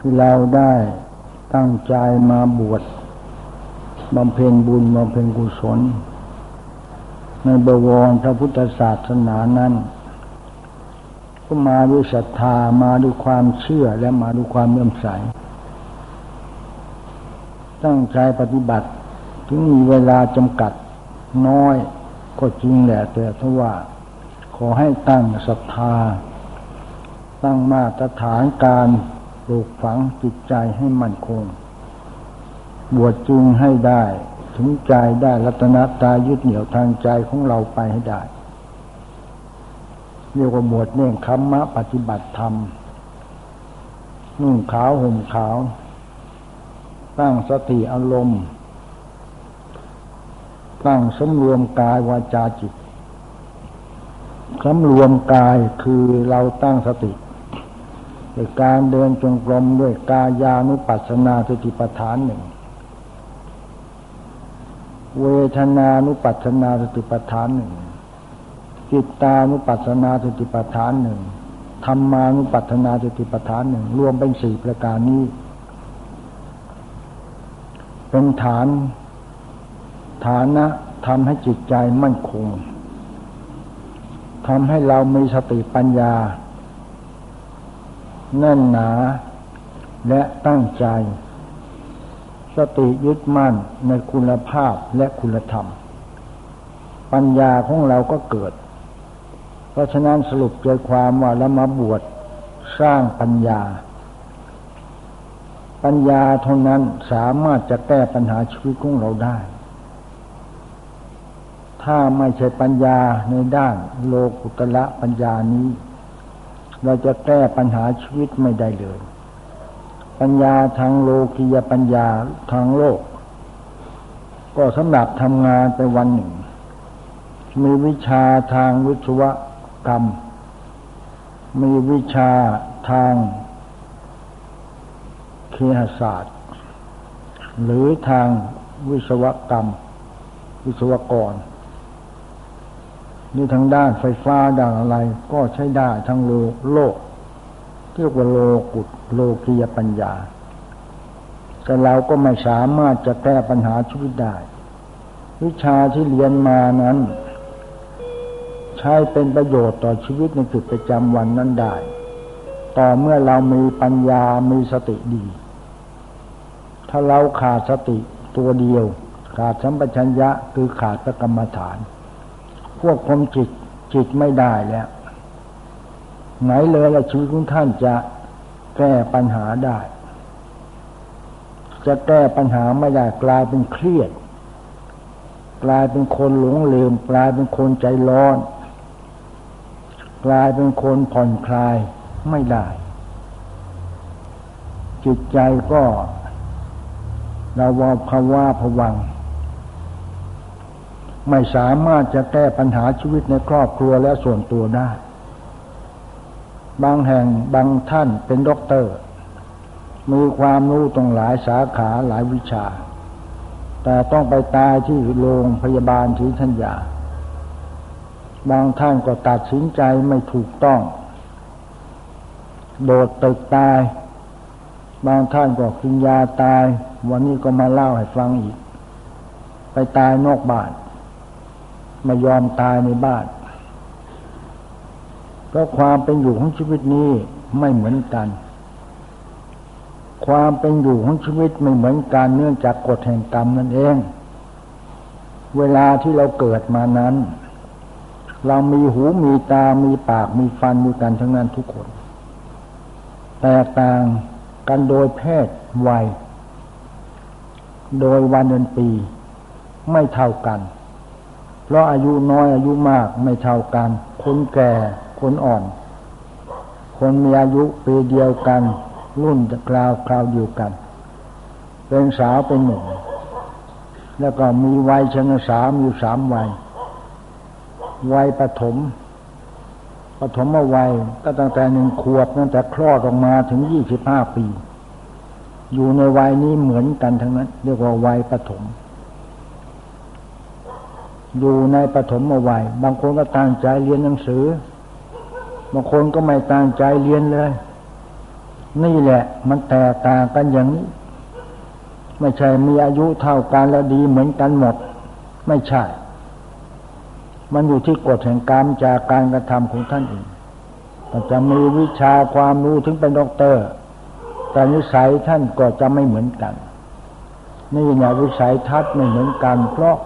ที่เราได้ตั้งใจมาบวชบำเพ็ญบุญบำเพ็ญกุศล ในบวรพระพุทธศาสนานั้น ก็มาด้วยศรัทธามาด้วยความเชื่อและมาด้วยความเลื่อมใส ตั้งใจปฏิบัติ ถึงมีเวลาจำกัดน้อยก็จริงแหละแต่ถ้าว่าขอให้ตั้งศรัทธา ตั้งมาตรฐานการ ลูกฝังจิตใจให้มั่นคง บวชจึงให้ได้ ถึงใจได้รัตนตายึดเหนี่ยวทางใจของเราไปให้ได้ เรียกว่าบวชเน่งคัมมะปฏิบัติธรรมนุ่งขาวห่มขาว ตั้งสติอารมณ์ตั้งสำรวมกายวาจาจิตสำรวมกายคือเราตั้งสติ ด้วยการเดินจงกรมด้วยกายานุปัสสนาสติปัฏฐานหนึ่ง เวทนานุปัสสนาสติปัฏฐานหนึ่งจิตตานุปัสสนาสติปัฏฐานหนึ่งธรรมานุปัสสนาสติปัฏฐานหนึ่งรวมเป็นสี่ประการนี้ เป็นฐาน ฐานะทำให้จิตใจมั่นคงทำให้เรามีสติปัญญา แน่นหนา และตั้งใจ สติยึดมั่นในคุณภาพและคุณธรรม ปัญญาของเราก็เกิด เพราะฉะนั้นสรุปใจความว่าแล้วมาบวชสร้างปัญญา ปัญญาเท่านั้นสามารถจะแก้ปัญหาชีวิตของเราได้ถ้าไม่ใช่ปัญญาในด้านโลกุตละปัญญานี้ เราจะแก้ปัญหาชีวิตไม่ได้เลย ปัญญาทางโลกียปัญญาทางโลก ก็สำหรับทำงานไปวันหนึ่ง มีวิชาทางวิศวกรรม มีวิชาทางเคหศาสตร์ หรือทางวิศวกรรม วิศวกร นี่ทางด้านไฟฟ้าด้านอะไร ก็ใช้ได้ทั้งโลโลกเรียกว่าโลกุตโลกียปัญญา แต่เราก็ไม่สามารถจะแก้ปัญหาชีวิตได้ วิชาที่เรียนมานั้น ใช้เป็นประโยชน์ต่อชีวิตในจุดประจำวันนั้นได้ ต่อเมื่อเรามีปัญญามีสติดี ถ้าเราขาดสติตัวเดียว ขาดสัมปชัญญะคือขาดพระกรรมฐาน ควบคุมจิตจิตไม่ได้แล้ว ไหนเลยละชีวิตของท่านจะแก้ปัญหาได้ จะแก้ปัญหาไม่ได้กลายเป็นเครียด กลายเป็นคนหลงลืม กลายเป็นคนใจร้อน กลายเป็นคนผ่อนคลายไม่ได้ จิตใจก็เราวาภาวะผวัง ไม่สามารถจะแก้ปัญหาชีวิตในครอบครัวและส่วนตัวได้ บางแห่งบางท่านเป็นด็อกเตอร์ มีความรู้ตรงหลายสาขาหลายวิชา แต่ต้องไปตายที่โรงพยาบาลที่ทัญญาบางท่านก็ตัดสินใจไม่ถูกต้อง โดดตึกตาย บางท่านก็กินยาตาย วันนี้ก็มาเล่าให้ฟังอีก ไปตายนอกบ้าน ไม่ยอมตายในบ้านเพราะความเป็นอยู่ของชีวิตนี้ไม่เหมือนกัน ความเป็นอยู่ของชีวิตไม่เหมือนกันเนื่องจากกฎแห่งกรรมนั่นเอง เวลาที่เราเกิดมานั้น เรามีหูมีตา มีปาก มีฟันมีกันทั้งนั้นทุกคน แตกต่างกันโดยเพศวัย โดยวันเดือนปี ไม่เท่ากัน เพราะอายุน้อยอายุมากไม่เท่ากัน คนแก่คนอ่อน คนมีอายุปีเดียวกัน รุ่นคราวคราวเดียวกัน เป็นสาวเป็นหนุ่มแล้วก็มีวัยชนสามอยู่สามวัย วัยปฐมปฐมวัยก็ตั้งแต่หนึ่งขวบตั้งแต่คลอดออกมาถึงยี่สิบห้าปี อยู่ในวัยนี้เหมือนกันทั้งนั้น เรียกว่าวัยปฐม อยู่ในปฐมวัยบางคนก็ตั้งใจเรียนหนังสือ บางคนก็ไม่ตั้งใจเรียนเลย นี่แหละ มันแตกต่างกันอย่างนี้ ไม่ใช่มีอายุเท่ากันแล้วดีเหมือนกันหมด ไม่ใช่ มันอยู่ที่กฎแห่งกรรมจากการกระทำของท่านเองจะมีวิชาความรู้ถึงเป็นด็อกเตอร์ แต่นิสัยท่านก็จะไม่เหมือนกัน นี่เนี่ยวิสัยทัศน์ไม่เหมือนกันเพราะ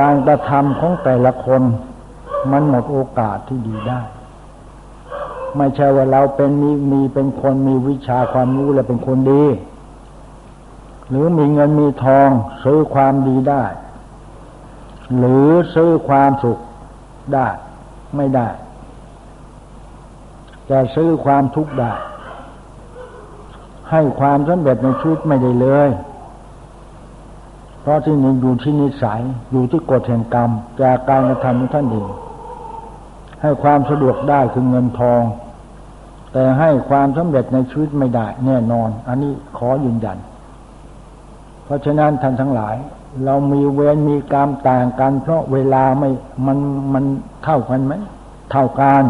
การกระทำของแต่ละคน มันหมดโอกาสที่ดีได้ ไม่ใช่ว่าเราเป็นมีมีเป็นคนมีวิชาความรู้และเป็นคนดี หรือมีเงินมีทองซื้อความดีได้ หรือซื้อความสุขได้ไม่ได้แต่ซื้อความทุกข์ได้ ให้ความสำเร็จในชีวิตไม่ได้เลย เพราะที่หนี่งอยู่ที่นิสัยอยู่ที่กฎแห่งกรรม จากการกระทำของท่านเองให้ความสะดวกได้คือเงินทอง แต่ให้ความสำเร็จในชีวิตไม่ได้ แน่นอน อันนี้ขอยืนยัน เพราะฉะนั้นท่านทั้งหลาย เรามีเวรมีกรรมต่างกัน เพราะเวลาไม่มันมันเท่ากันไหมเท่ากัน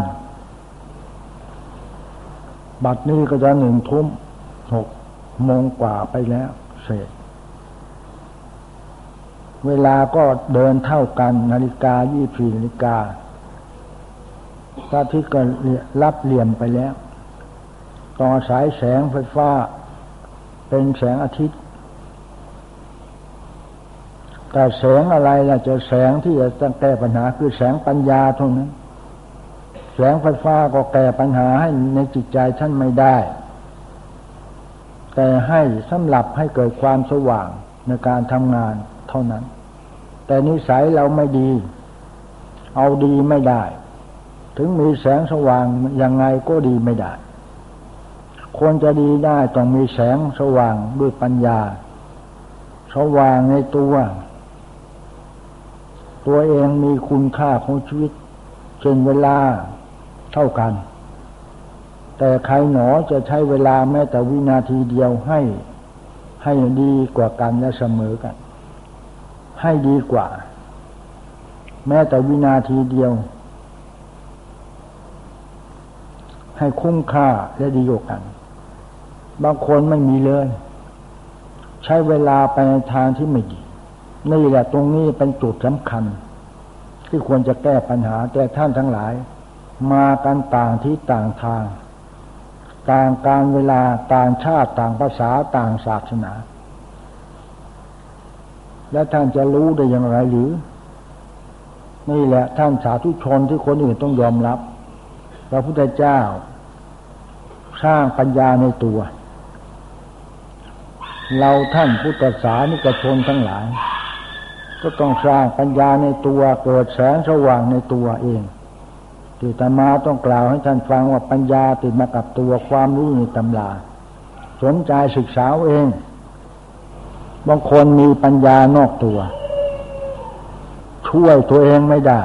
บัดนี้ก็จะหนึ่งทุ่มหกโมงกว่าไปแล้ว เสร็จ เวลาก็เดินเท่ากัน นาฬิกายี่สี่นาฬิกาพระอาทิตย์ก็รับเหลี่ยมไปแล้ว ต่อสายแสงไฟฟ้า เป็นแสงอาทิตย์ แต่แสงอะไรล่ะจะแสงที่จะแก้ปัญหาคือแสงปัญญาเท่านั้น แสงไฟฟ้าก็แก้ปัญหาให้ในจิตใจท่านไม่ได้ แต่ให้สำหรับให้เกิดความสว่างในการทำงาน เท่านั้น แต่นิสัยเราไม่ดี เอาดีไม่ได้ ถึงมีแสงสว่างยังไงก็ดีไม่ได้ควรจะดีได้ต้องมีแสงสว่างด้วยปัญญา สว่างในตัว ตัวเองมีคุณค่าของชีวิตเช่นเวลาเท่ากัน แต่ใครหนอจะใช้เวลาแม้แต่วินาทีเดียวให้ให้ดีกว่ากันและเสมอกัน ให้ดีกว่า แม้แต่วินาทีเดียว ให้คุ้มค่าและดีกว่ากัน บางคนไม่มีเลย ใช้เวลาไปในทางที่ไม่ดีนี่แหละตรงนี้เป็นจุดสำคัญ ที่ควรจะแก้ปัญหาแต่ท่านทั้งหลาย มากันต่างที่ต่างทาง ต่างการเวลาต่างชาติต่างภาษาต่างศาสนา และท่านจะรู้ได้อย่างไรหรือ นี่แหละท่านสาธุชนที่คนอื่นต้องยอมรับ พระพุทธเจ้า สร้างปัญญาในตัว เราท่านพุทธศาสนิกชนทั้งหลาย ก็ต้องสร้างปัญญาในตัวเกิดแสงสว่างในตัวเองที่ตมาต้องกล่าวให้ท่านฟังว่าปัญญาติดมากับตัวความรู้ในตำราสนใจศึกษาเอง บางคนมีปัญญานอกตัว ช่วยตัวเองไม่ได้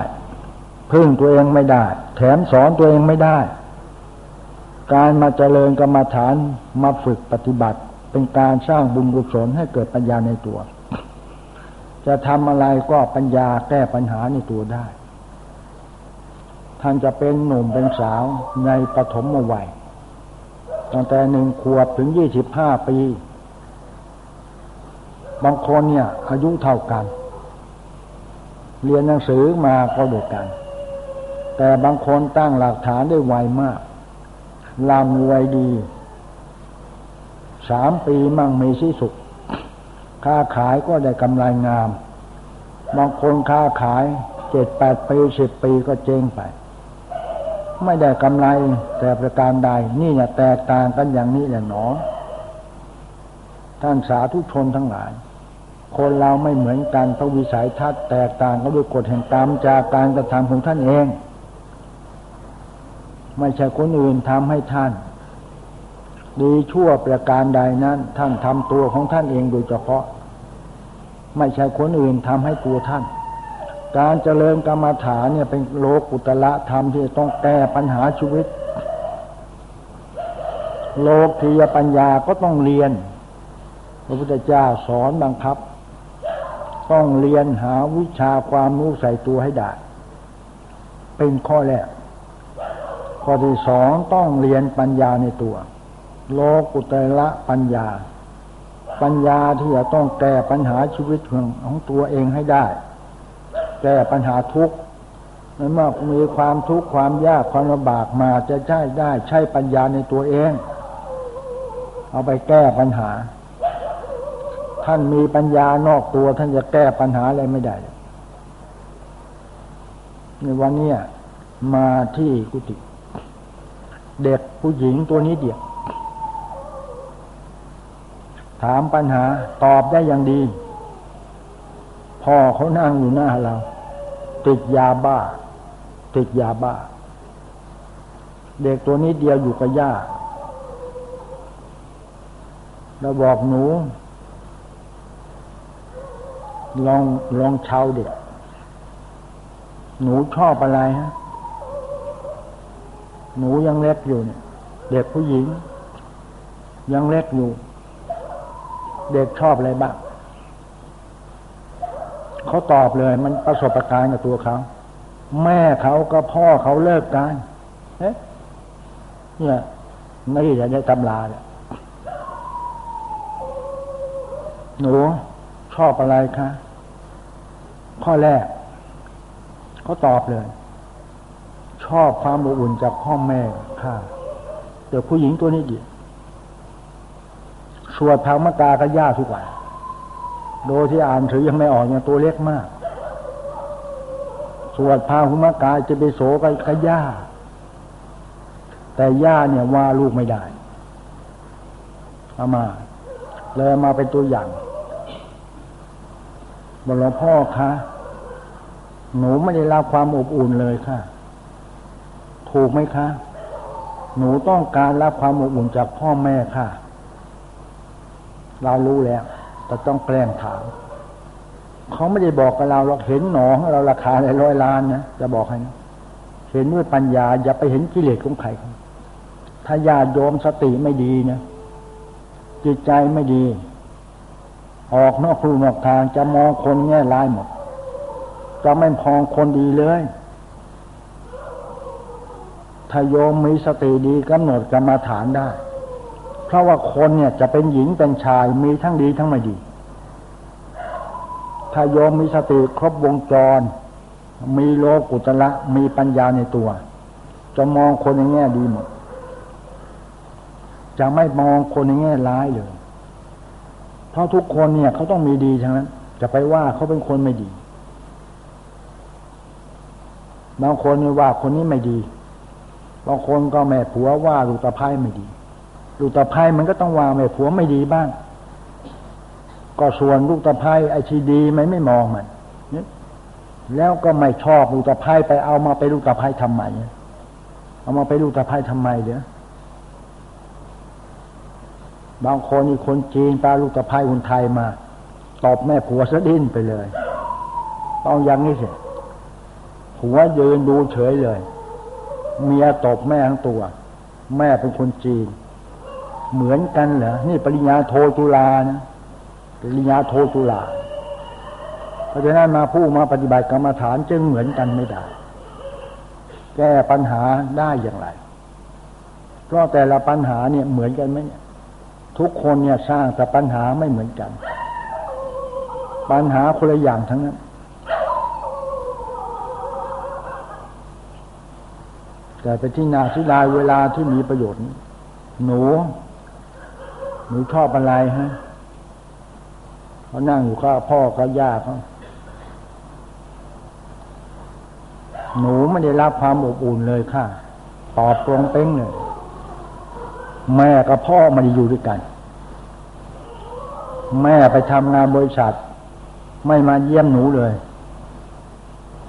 พึ่งตัวเองไม่ได้ แถมสอนตัวเองไม่ได้ การมาเจริญกรรมฐานมาฝึกปฏิบัติ เป็นการสร้างบุญกุศลให้เกิดปัญญาในตัว จะทำอะไรก็ปัญญาแก้ปัญหาในตัวได้ ท่านจะเป็นหนุ่มเป็นสาวในปฐมวัยตั้งแต่หนึ่งขวบถึงยี่สิบห้าปี บางคนเนี่ย อายุเท่ากัน เรียนหนังสือมาก็เดียวกัน แต่บางคนตั้งหลักฐานได้ไวมากลำไวยดี สามปีมั่งมีสิสุข ค้าขายก็ได้กำไรงาม บางคนค้าขายเจ็ดแปดปีสิบปีก็เจ๊งไป ไม่ได้กำไรแต่ประการใด นี่เนี่ยแตกต่างกันอย่างนี้แหละหนอท่านสาธุชนทั้งหลาย คนเราไม่เหมือนกันพระวิสัยทัศน์แตกต่างก็ด้วยกฎแห่งกรรมจากการกระทำของท่านเอง ไม่ใช่คนอื่นทำให้ท่าน ดีชั่วประการใดนั้น ท่านทำตัวของท่านเองโดยเฉพาะ ไม่ใช่คนอื่นทำให้ตัวท่าน การเจริญกรรมฐานเนี่ยเป็นโลกุตละธรรมที่ต้องแก้ปัญหาชีวิต โลกียปัญญาก็ต้องเรียนพระพุทธเจ้าสอนบังคับ ต้องเรียนหาวิชาความรู้ใส่ตัวให้ได้ เป็นข้อแรก ข้อที่สองต้องเรียนปัญญาในตัว โลกุตละปัญญา ปัญญาที่จะต้องแก้ปัญหาชีวิตของตัวเองให้ได้ แก้ปัญหาทุกข์เมื่อมีความทุกข์ความยากความลำบากมาจะใช้ได้ใช้ปัญญาในตัวเอง เอาไปแก้ปัญหา ท่านมีปัญญานอกตัว ท่านจะแก้ปัญหาอะไรไม่ได้ ในวันนี้มาที่กุฏิเด็กผู้หญิงตัวนี้เดียวถามปัญหาตอบได้อย่างดี พ่อเขานั่งอยู่หน้าเรา ติดยาบ้า ติดยาบ้า เด็กตัวนี้เดียวอยู่กับย่าเราบอกหนู ลองลองเช่าเด็กหนูชอบอะไรฮะ หนูยังเล็กอยู่เนี่ย เด็กผู้หญิง ยังเล็กอยู่ เด็กชอบอะไรบ้างเขาตอบเลย มันประสบการณ์กับตัวเขาแม่เขากับพ่อเขาเลิกกันเอ๊ะเนี่ยนี่จะได้ตำราเนี่ยหนู ชอบอะไรคะข้อแรกเขาตอบเลย ชอบความอบอุ่นจากพ่อแม่ค่ะแต่ผู้หญิงตัวนี้ดีสวดพามกาก็ยากทุกวันโดยที่อ่านถือยังไม่ออกเนี่ยตัวเล็กมาก สวดพาหุมกาจะไปโสก็ก็ยากแต่ย่าเนี่ยว่าลูกไม่ได้เอามา เลยมาเป็นตัวอย่าง บอกหลวงพ่อคะหนูไม่ได้รับความอบอุ่นเลยค่ะ ถูกไหมคะ หนูต้องการรับความอบอุ่นจากพ่อแม่ค่ะ เรารู้แล้ว แต่ต้องแกล้งถาม เขาไม่ได้บอกกับเราเราเห็นหนองเราราคาในร้อยล้านนะจะบอกให้นะเห็นด้วยปัญญา อย่าไปเห็นกิเลสของใครถ้าญาติโยมสติไม่ดีนะจิตใจไม่ดี ออกนอกครูนอกทางจะมองคนแง่ร้ายหมด จะไม่พองคนดีเลยถ้าโยมมีสติดีกำหนดกรรมาฐานได้ เพราะว่าคนเนี่ยจะเป็นหญิงเป็นชายมีทั้งดีทั้งไม่ดี ถ้าโยมมีสติครบวงจร มีโลกุตละมีปัญญาในตัว จะมองคนในแง่ดีหมด จะไม่มองคนในแง่ร้ายเลย เพราะทุกคนเนี่ยเขาต้องมีดีทั้งนั้น จะไปว่าเขาเป็นคนไม่ดี บางคนว่าคนนี้ไม่ดี บางคนก็แม่ผัวว่าลูกตะไพ่ไม่ดี ลูกตะไคร้มันก็ต้องว่าแม่ผัวไม่ดีบ้าง ก็ส่วนลูกตะไคร้ไอทีดีมันไม่มองมันแล้วก็ไม่ชอบลูกตะไคร้ไปเอามาไปลูกตะไคร้ทำไม เอามาไปลูกตะไคร้ทำไมเดี๋ยว บางคนนี่คนจีนปลาลูกตะไคร้คนไทยมา ตอบแม่ผัวสะดิ้นไปเลย ต้องยังนี่สิผัวยืนดูเฉยเลย เมียตอบแม่ทั้งตัว แม่เป็นคนจีน เหมือนกันเหรอ นี่ปริญญาโทจุลานะ ปริญญาโทจุลา เพราะฉะนั้นมาผู้มาปฏิบัติกรรมฐานจึงเหมือนกันไม่ได้ แก้ปัญหาได้อย่างไร เพราะแต่ละปัญหาเนี่ยเหมือนกันไหมเนี่ย ทุกคนเนี่ยสร้างแต่ปัญหาไม่เหมือนกัน ปัญหาคนละอย่างทั้งนั้น แต่ไปที่นาที่ลายเวลาที่มีประโยชน์ หนู หนูชอบอะไรฮะเขานั่งอยู่ข้าพ่อกับย่าเขาหนูไม่ได้รับความอบอุ่นเลยค่ะ ตอบตรงเป้งเลย แม่กับพ่อไม่ได้อยู่ด้วยกัน แม่ไปทำงานบริษัท ไม่มาเยี่ยมหนูเลย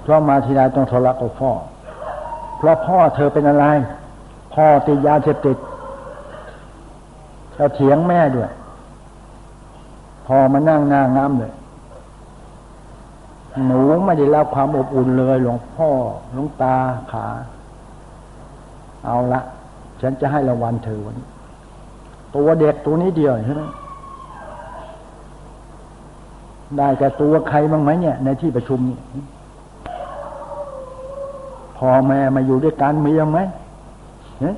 เพราะมาทีไรต้องทะเลาะกับพ่อ เพราะพ่อเธอเป็นอะไร พ่อติดยาเสพติดเราเถียงแม่ด้วย พอมานั่งหน้าง้ำเลย หนูไม่ได้รับความอบอุ่นเลย หลวงพ่อหลวงตาขา เอาละ ฉันจะให้รางวัลเธอวันตัวเด็กตัวนี้เดียวใช่ไหมได้แต่ตัวใครบ้างไหมเนี่ย ในที่ประชุมพอแม่มาอยู่ด้วยกันมีบ้างไหมเนี่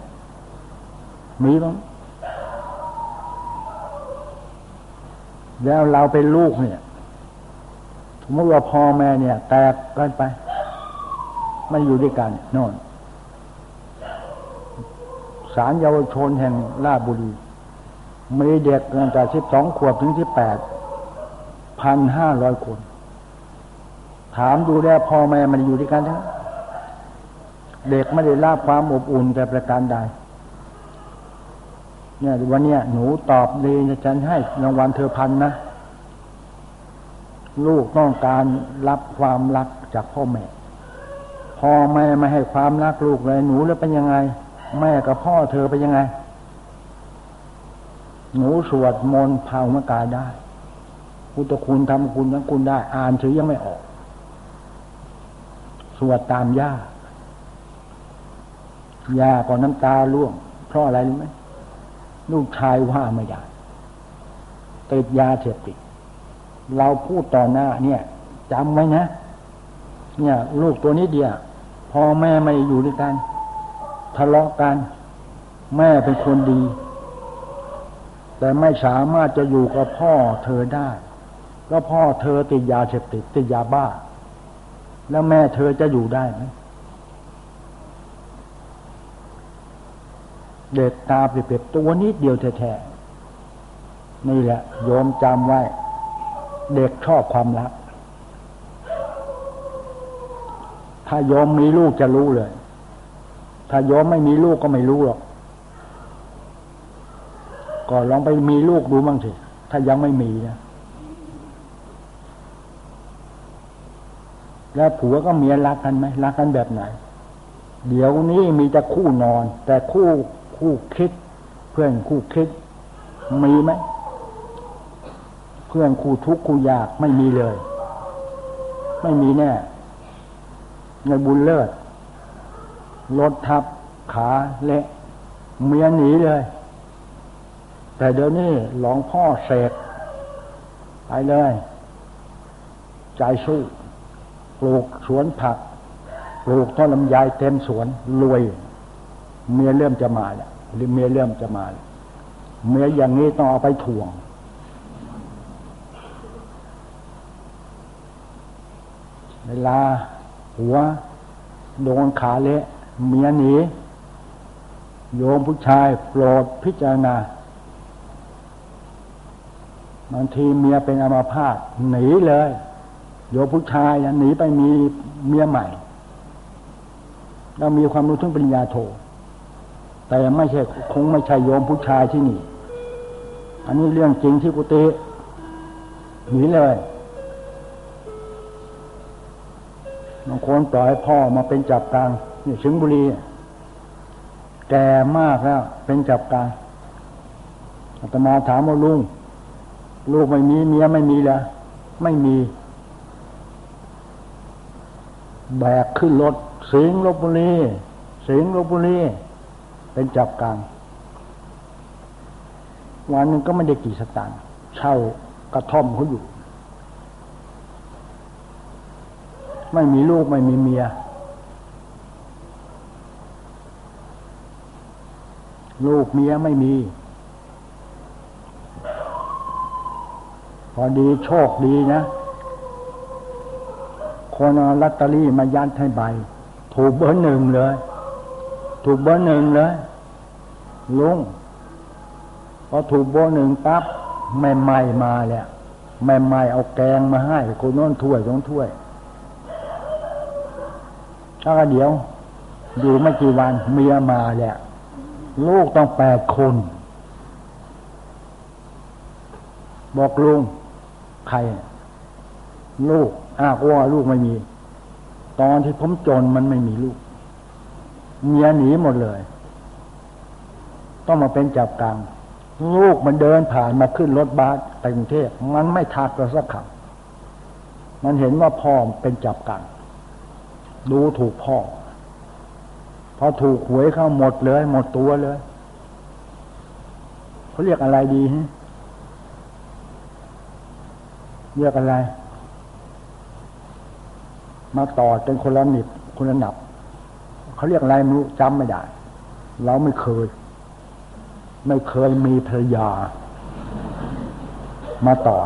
มีบ้างแล้วเราเป็นลูกเนี่ยสมมติว่าพ่อแม่เนี่ย แตกกันไป ไม่อยู่ด้วยกันนอน ศาลเยาวชนแห่งราชบุรี มีเด็กตั้งแต่สิบสองขวบถึงสิบแปดพันห้าร้อยคน ถามดูแลพ่อแม่มันอยู่ด้วยกันทั้งเด็กไม่ได้รับความอบอุ่นแต่ประการใดเนี่ยวันเนี้ยหนูตอบดีฉันให้รางวัลเธอพันนะ ลูกต้องการรับความรักจากพ่อแม่ พ่อแม่ไม่ให้ความรักลูกเลยหนูแล้วเป็นยังไง แม่กับพ่อเธอเป็นยังไง หนูสวดมนต์ภาวมกายได้พุทธคุณทำคุณทั้งคุณได้ อ่านถือยังไม่ออก สวดตามย่าย่าก่อนน้ำตาล่วง เพราะอะไรรู้ไหมลูกชายว่าไม่ได้ติดยาเสพติดเราพูดต่อหน้า เนี่ยจำไว้นะ เนี่ย ลูกตัวนี้เดียวพอแม่ไม่อยู่ด้วยกัน ทะเลาะกัน แม่เป็นคนดี แต่ไม่สามารถจะอยู่กับพ่อเธอได้ก็พ่อเธอติดยาเสพติดติดยาบ้า แล้วแม่เธอจะอยู่ได้ไหมเด็กตาเปรียบตัวนิดเดียวแท้ๆนี่แหละโยมจำไว้ เด็กชอบความรัก ถ้าโยมมีลูกจะรู้เลย ถ้าโยมไม่มีลูกก็ไม่รู้หรอกก็ลองไปมีลูกดูบ้างสิถ้ายังไม่มีนะแล้วผัวก็เมียรักกันไหมรักกันแบบไหน เดี๋ยวนี้มีแต่คู่นอน แต่คู่คู่คิด เพื่อนคู่คิด มีไหมเพื่อนคู่ทุกข์คู่ยากไม่มีเลย ไม่มีแน่ในบุญเลิศ รถทับขาเละเมียหนีเลย แต่เดี๋ยวนี้หลวงพ่อเสกไปเลย ใจสู้ปลูกสวนผักปลูกต้นลำไยเต็มสวนรวย เมียเริ่มจะมาแล้วหรือเมียเริ่มจะมาแล้วเมียอย่างนี้ต้องเอาไปถ่วง เวลาหัวโดนขาเละ เมียหนีโยมผู้ชายโปรดพิจารณาบางทีเมียเป็นอัมาพาตหนีเลย โยมผู้ชายหนีไปมีเมียใหม่เรามีความรู้ถึงปริญญาโท แต่ไม่ใช่คงไม่ใช่โยมผู้ชายที่นี่ อันนี้เรื่องจริงที่กุฏิหนีเลยบางคนปล่อยพ่อมาเป็นจับกลาง นี่สิงบุรีแก่มากแล้ว เป็นจับกลางอาตมาถามว่าลุงลูกไม่มีเมียไม่มีแล้วไม่มี แบกขึ้นรถสิงลบบุรีสิงลบบุรีเป็นจับกลางวันหนึ่งก็ไม่ได้กี่สตางค์เช่ากระท่อมเขาอยู่ ไม่มีลูกไม่มีเมีย ลูกเมียไม่มี พอดีโชคดีนะ คนลอตเตอรี่มายัดให้ใบ ถูกเบอร์หนึ่งเลย ถูกเบอร์หนึ่งเลย ลุงพอถูกเบอร์หนึ่งปั๊บแม่ใหม่มาแล้วแม่ใหม่เอาแกงมาให้คนน้นถ้วยต้องถ้วยถ้าเดี๋ยว อยู่ไม่กี่วันเมียมาแล้ว ลูกต้องแปดคน บอกลุงใคร ลูกอ้าวว่าลูกไม่มี ตอนที่ผมจนมันไม่มีลูก เมียหนีหมดเลย ต้องมาเป็นจับกลางลูกมันเดินผ่านมาขึ้นรถบัสไปกรุงเทพมันไม่ทักเราสักคำมันเห็นว่าพ่อเป็นจับกลางดูถูกพ่อ พอถูกหวยเข้าหมดเลย หมดตัวเลยเขาเรียกอะไรดีฮะเรียกอะไร มาต่อเป็นคนละหนิบคนละหนับเขาเรียกอะไรไม่รู้จำไม่ได้ เราไม่เคย ไม่เคยมีภรรยา มาต่อ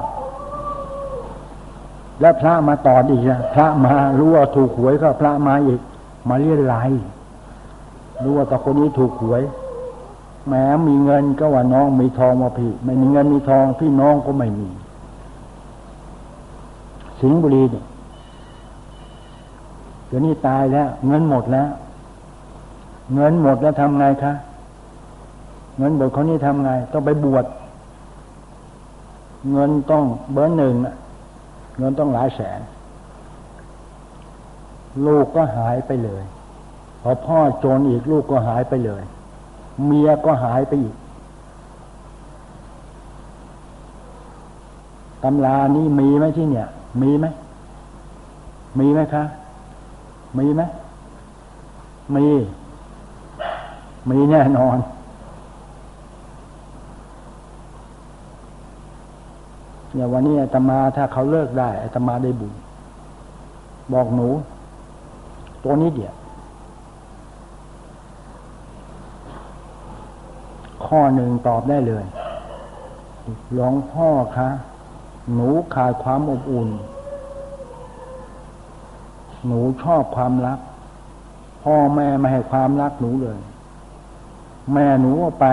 แล้วพระมาตอดอีกนะพระมารู้ว่าถูกหวยก็พระมาอีก มาเรียนไล รู้ว่าตอคนนี้ถูกหวย แม้มีเงินก็ว่าน้องมีทองมาพี่ ไม่มีเงินมีทองพี่น้องก็ไม่มี สิงห์บุรีเนี่ยเดี๋ยวนี้ตายแล้ว เงินหมดแล้ว เงินหมดแล้วทำไงคะเงินหมดเขานี่ทำไง ต้องไปบวชเงินต้องเบอร์หนึ่งเงินต้องหลายแสน ลูกก็หายไปเลย พอพ่อโจรอีกลูกก็หายไปเลย เมียก็หายไปอีกตำรานี้มีไหมที่เนี่ย มีไหมมีไหมคะ มีไหมมี มีแน่นอน เนี่ยวันนี้อาตมาถ้าเขาเลิกได้อาตมาได้บุญ บอกหนู ตัวนี้เดียว ข้อหนึ่งตอบได้เลย หลวงพ่อคะ หนูขาดความอบอุ่น หนูชอบความรัก พ่อแม่ไม่ให้ความรักหนูเลย แม่หนูออกไป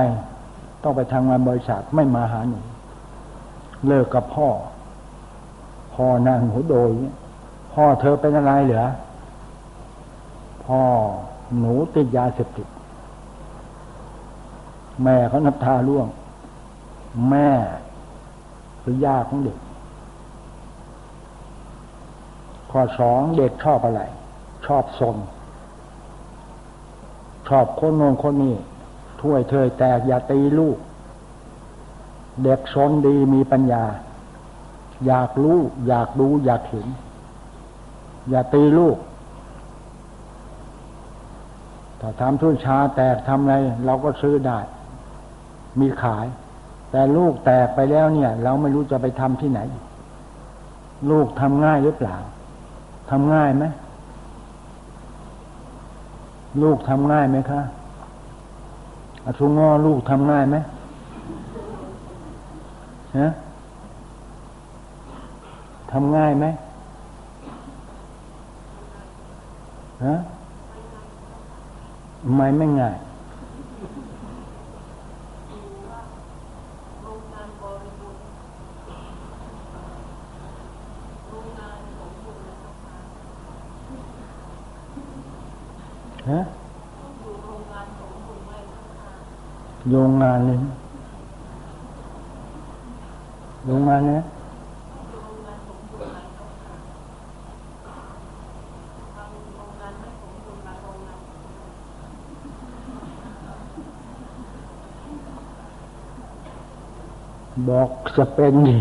ต้องไปทำงานบริษัทไม่มาหาหนู เลิกกับพ่อ พ่อนั่งหัวโดยพ่อเธอเป็นอะไรเหรอพ่อหนูติดยาเสพติด แม่เขานับทาร่วง แม่คือย่าของเด็ก ข้อสองเด็กชอบอะไร ชอบสนชอบคนโน้นคนนี้ถ้วยเธอแตกอย่าตีลูก เด็กสนดีมีปัญญา อยากรู้ อยากดูอยากเห็น อย่าตีลูกถ้าทำถ้วยชาแตกทำอะไร เราก็ซื้อได้ มีขาย แต่ลูกแตกไปแล้วเนี่ย เราไม่รู้จะไปทำที่ไหน ลูกทำง่ายหรือเปล่าทำง่ายไหมลูกทำง่ายไหมคะอาชุงอลูกทำง่ายไหมฮะทำง่ายไหมฮะไม่ไม่ง่าย ฮะโรงงานเลยโรงงานเนี่ยบอกจะเป็นดิ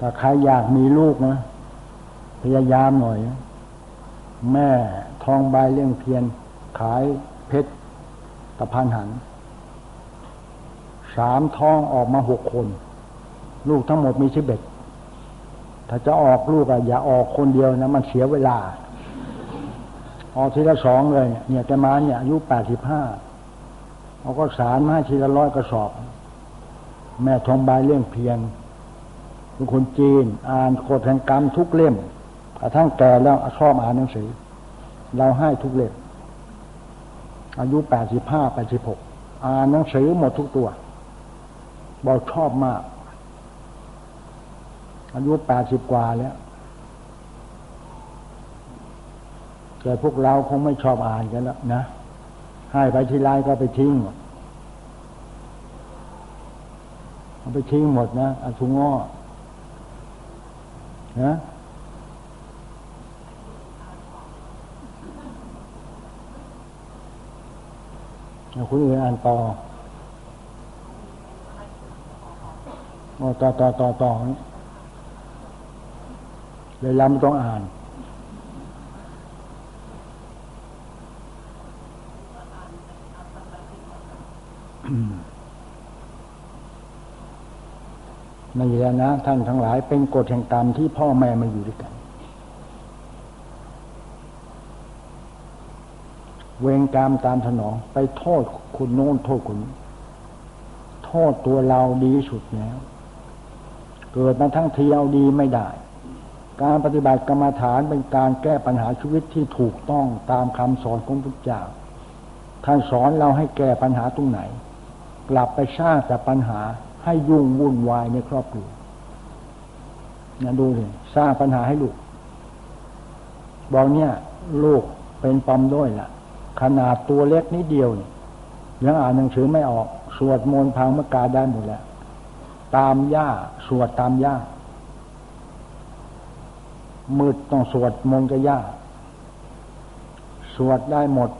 ถ้าใครอยากมีลูกนะ พยายามหน่อยแม่ทองใบเลี้ยงเพียน ขายเพชรตะพานหัน สามท้องออกมาหกคน ลูกทั้งหมดมีสิบเอ็ดถ้าจะออกลูกอะอย่าออกคนเดียวนะ มันเสียเวลา ออกทีละสองเลย เนี่ยแต่มาเนี่ยอายุแปดสิบห้า เอาก็สารมาให้ทีละร้อยกระสอบ แม่ทองใบเลี้ยงเพียนเป็นคนจีน อ่านกฎแห่งกรรมทุกเล่มกระทั่งแก่แล้วชอบอ่านหนังสือ เราให้ทุกเล่มอายุแปดสิบห้าแปดสิบหกอ่านหนังสือหมดทุกตัว บอกชอบมาก อายุแปดสิบกว่าแล้วแต่พวกเราคงไม่ชอบอ่านกันแล้วนะ ให้ไปทีไรก็ไปทิ้งหมดเอาไปทิ้งหมดนะอาทุงอ้อนะคุณอื่นอ่านต่อต่อต่อต่อต่อต่อเลยลำต้องอ่าน อในแล้นะท่านทั้งหลายเป็นกฎแห่งกรรมที่พ่อแม่มาอยู่ด้วยกัน เวงกรรมตามถนองไปโทษคุณโน้นโทษคุณ โทษตัวเราดีสุดแล้ว เกิดมาทั้งทีเอาดีไม่ได้ การปฏิบัติกรรมฐานเป็นการแก้ปัญหาชีวิตที่ถูกต้องตามคำสอนของพระเจ้าท่านสอนเราให้แก้ปัญหาตรงไหน กลับไปสร้างแต่ปัญหาให้ยุ่งวุ่นวายในครอบครัวนี่ยดูเลยสร้างปัญหาให้ลูก บอกเนี่ย ลูกเป็นปอมด้วยล่ะ ขนาดตัวเล็กนิดเดียวยังอ่านหนังสือไม่ออก สวดมนต์พังมกาได้หมดแล้วตามย่าสวดตามย่ามืดต้องสวดมนต์กับย่าสวดได้หมด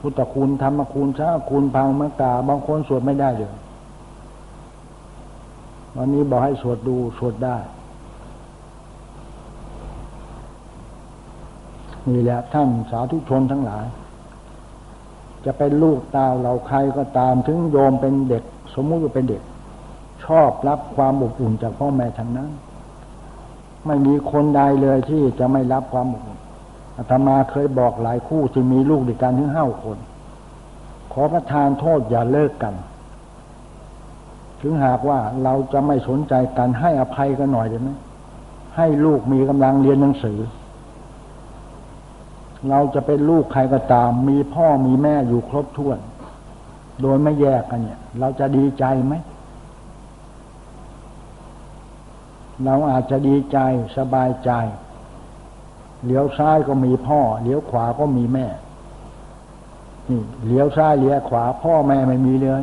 พุทธคุณธรรมคุณชาคุณพังมกาบางคนสวดไม่ได้เลยวันนี้บอกให้สวดดูสวดได้นี่แหละท่านสาธุชนทั้งหลาย จะเป็นลูกตาเราใครก็ตามถึงโยมเป็นเด็ก สมมุติว่าเป็นเด็ก ชอบรับความอบอุ่นจากพ่อแม่ทั้งนั้น ไม่มีคนใดเลยที่จะไม่รับความอบอุ่น อาตมาเคยบอกหลายคู่ที่มีลูกด้วยกันถึงห้าคน ขอประทานโทษอย่าเลิกกัน ถึงหากว่าเราจะไม่สนใจกันให้อภัยกันหน่อยได้ไหมให้ลูกมีกำลังเรียนหนังสือ เราจะเป็นลูกใครก็ตาม มีพ่อมีแม่อยู่ครบถ้วน โดยไม่แยกกันเนี่ย เราจะดีใจไหมเราอาจจะดีใจสบายใจ เลี้ยวซ้ายก็มีพ่อ เลี้ยวขวาก็มีแม่ นี่เลี้ยวซ้ายเลี้ยวขวา พ่อแม่ไม่มีเลย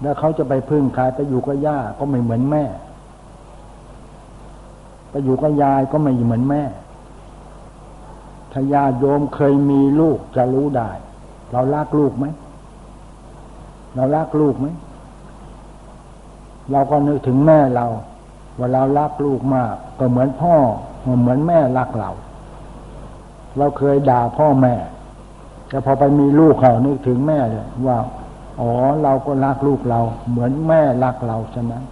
แล้วเขาจะไปพึ่งใครไปอยู่กับย่าก็ไม่เหมือนแม่ ไปอยู่กับยายก็ไม่เหมือนแม่ถ้าญาโยมเคยมีลูกจะรู้ได้ เรารักลูกไหมเรารักลูกไหมเราก็นึกถึงแม่เรา ว่าเรารักลูกมาก ก็เหมือนพ่อเหมือนแม่รักเรา เราเคยด่าพ่อแม่ แต่พอไปมีลูกเขานึกถึงแม่เลยว่าอ๋อเราก็รักลูกเรา เหมือนแม่รักเราฉะนั้น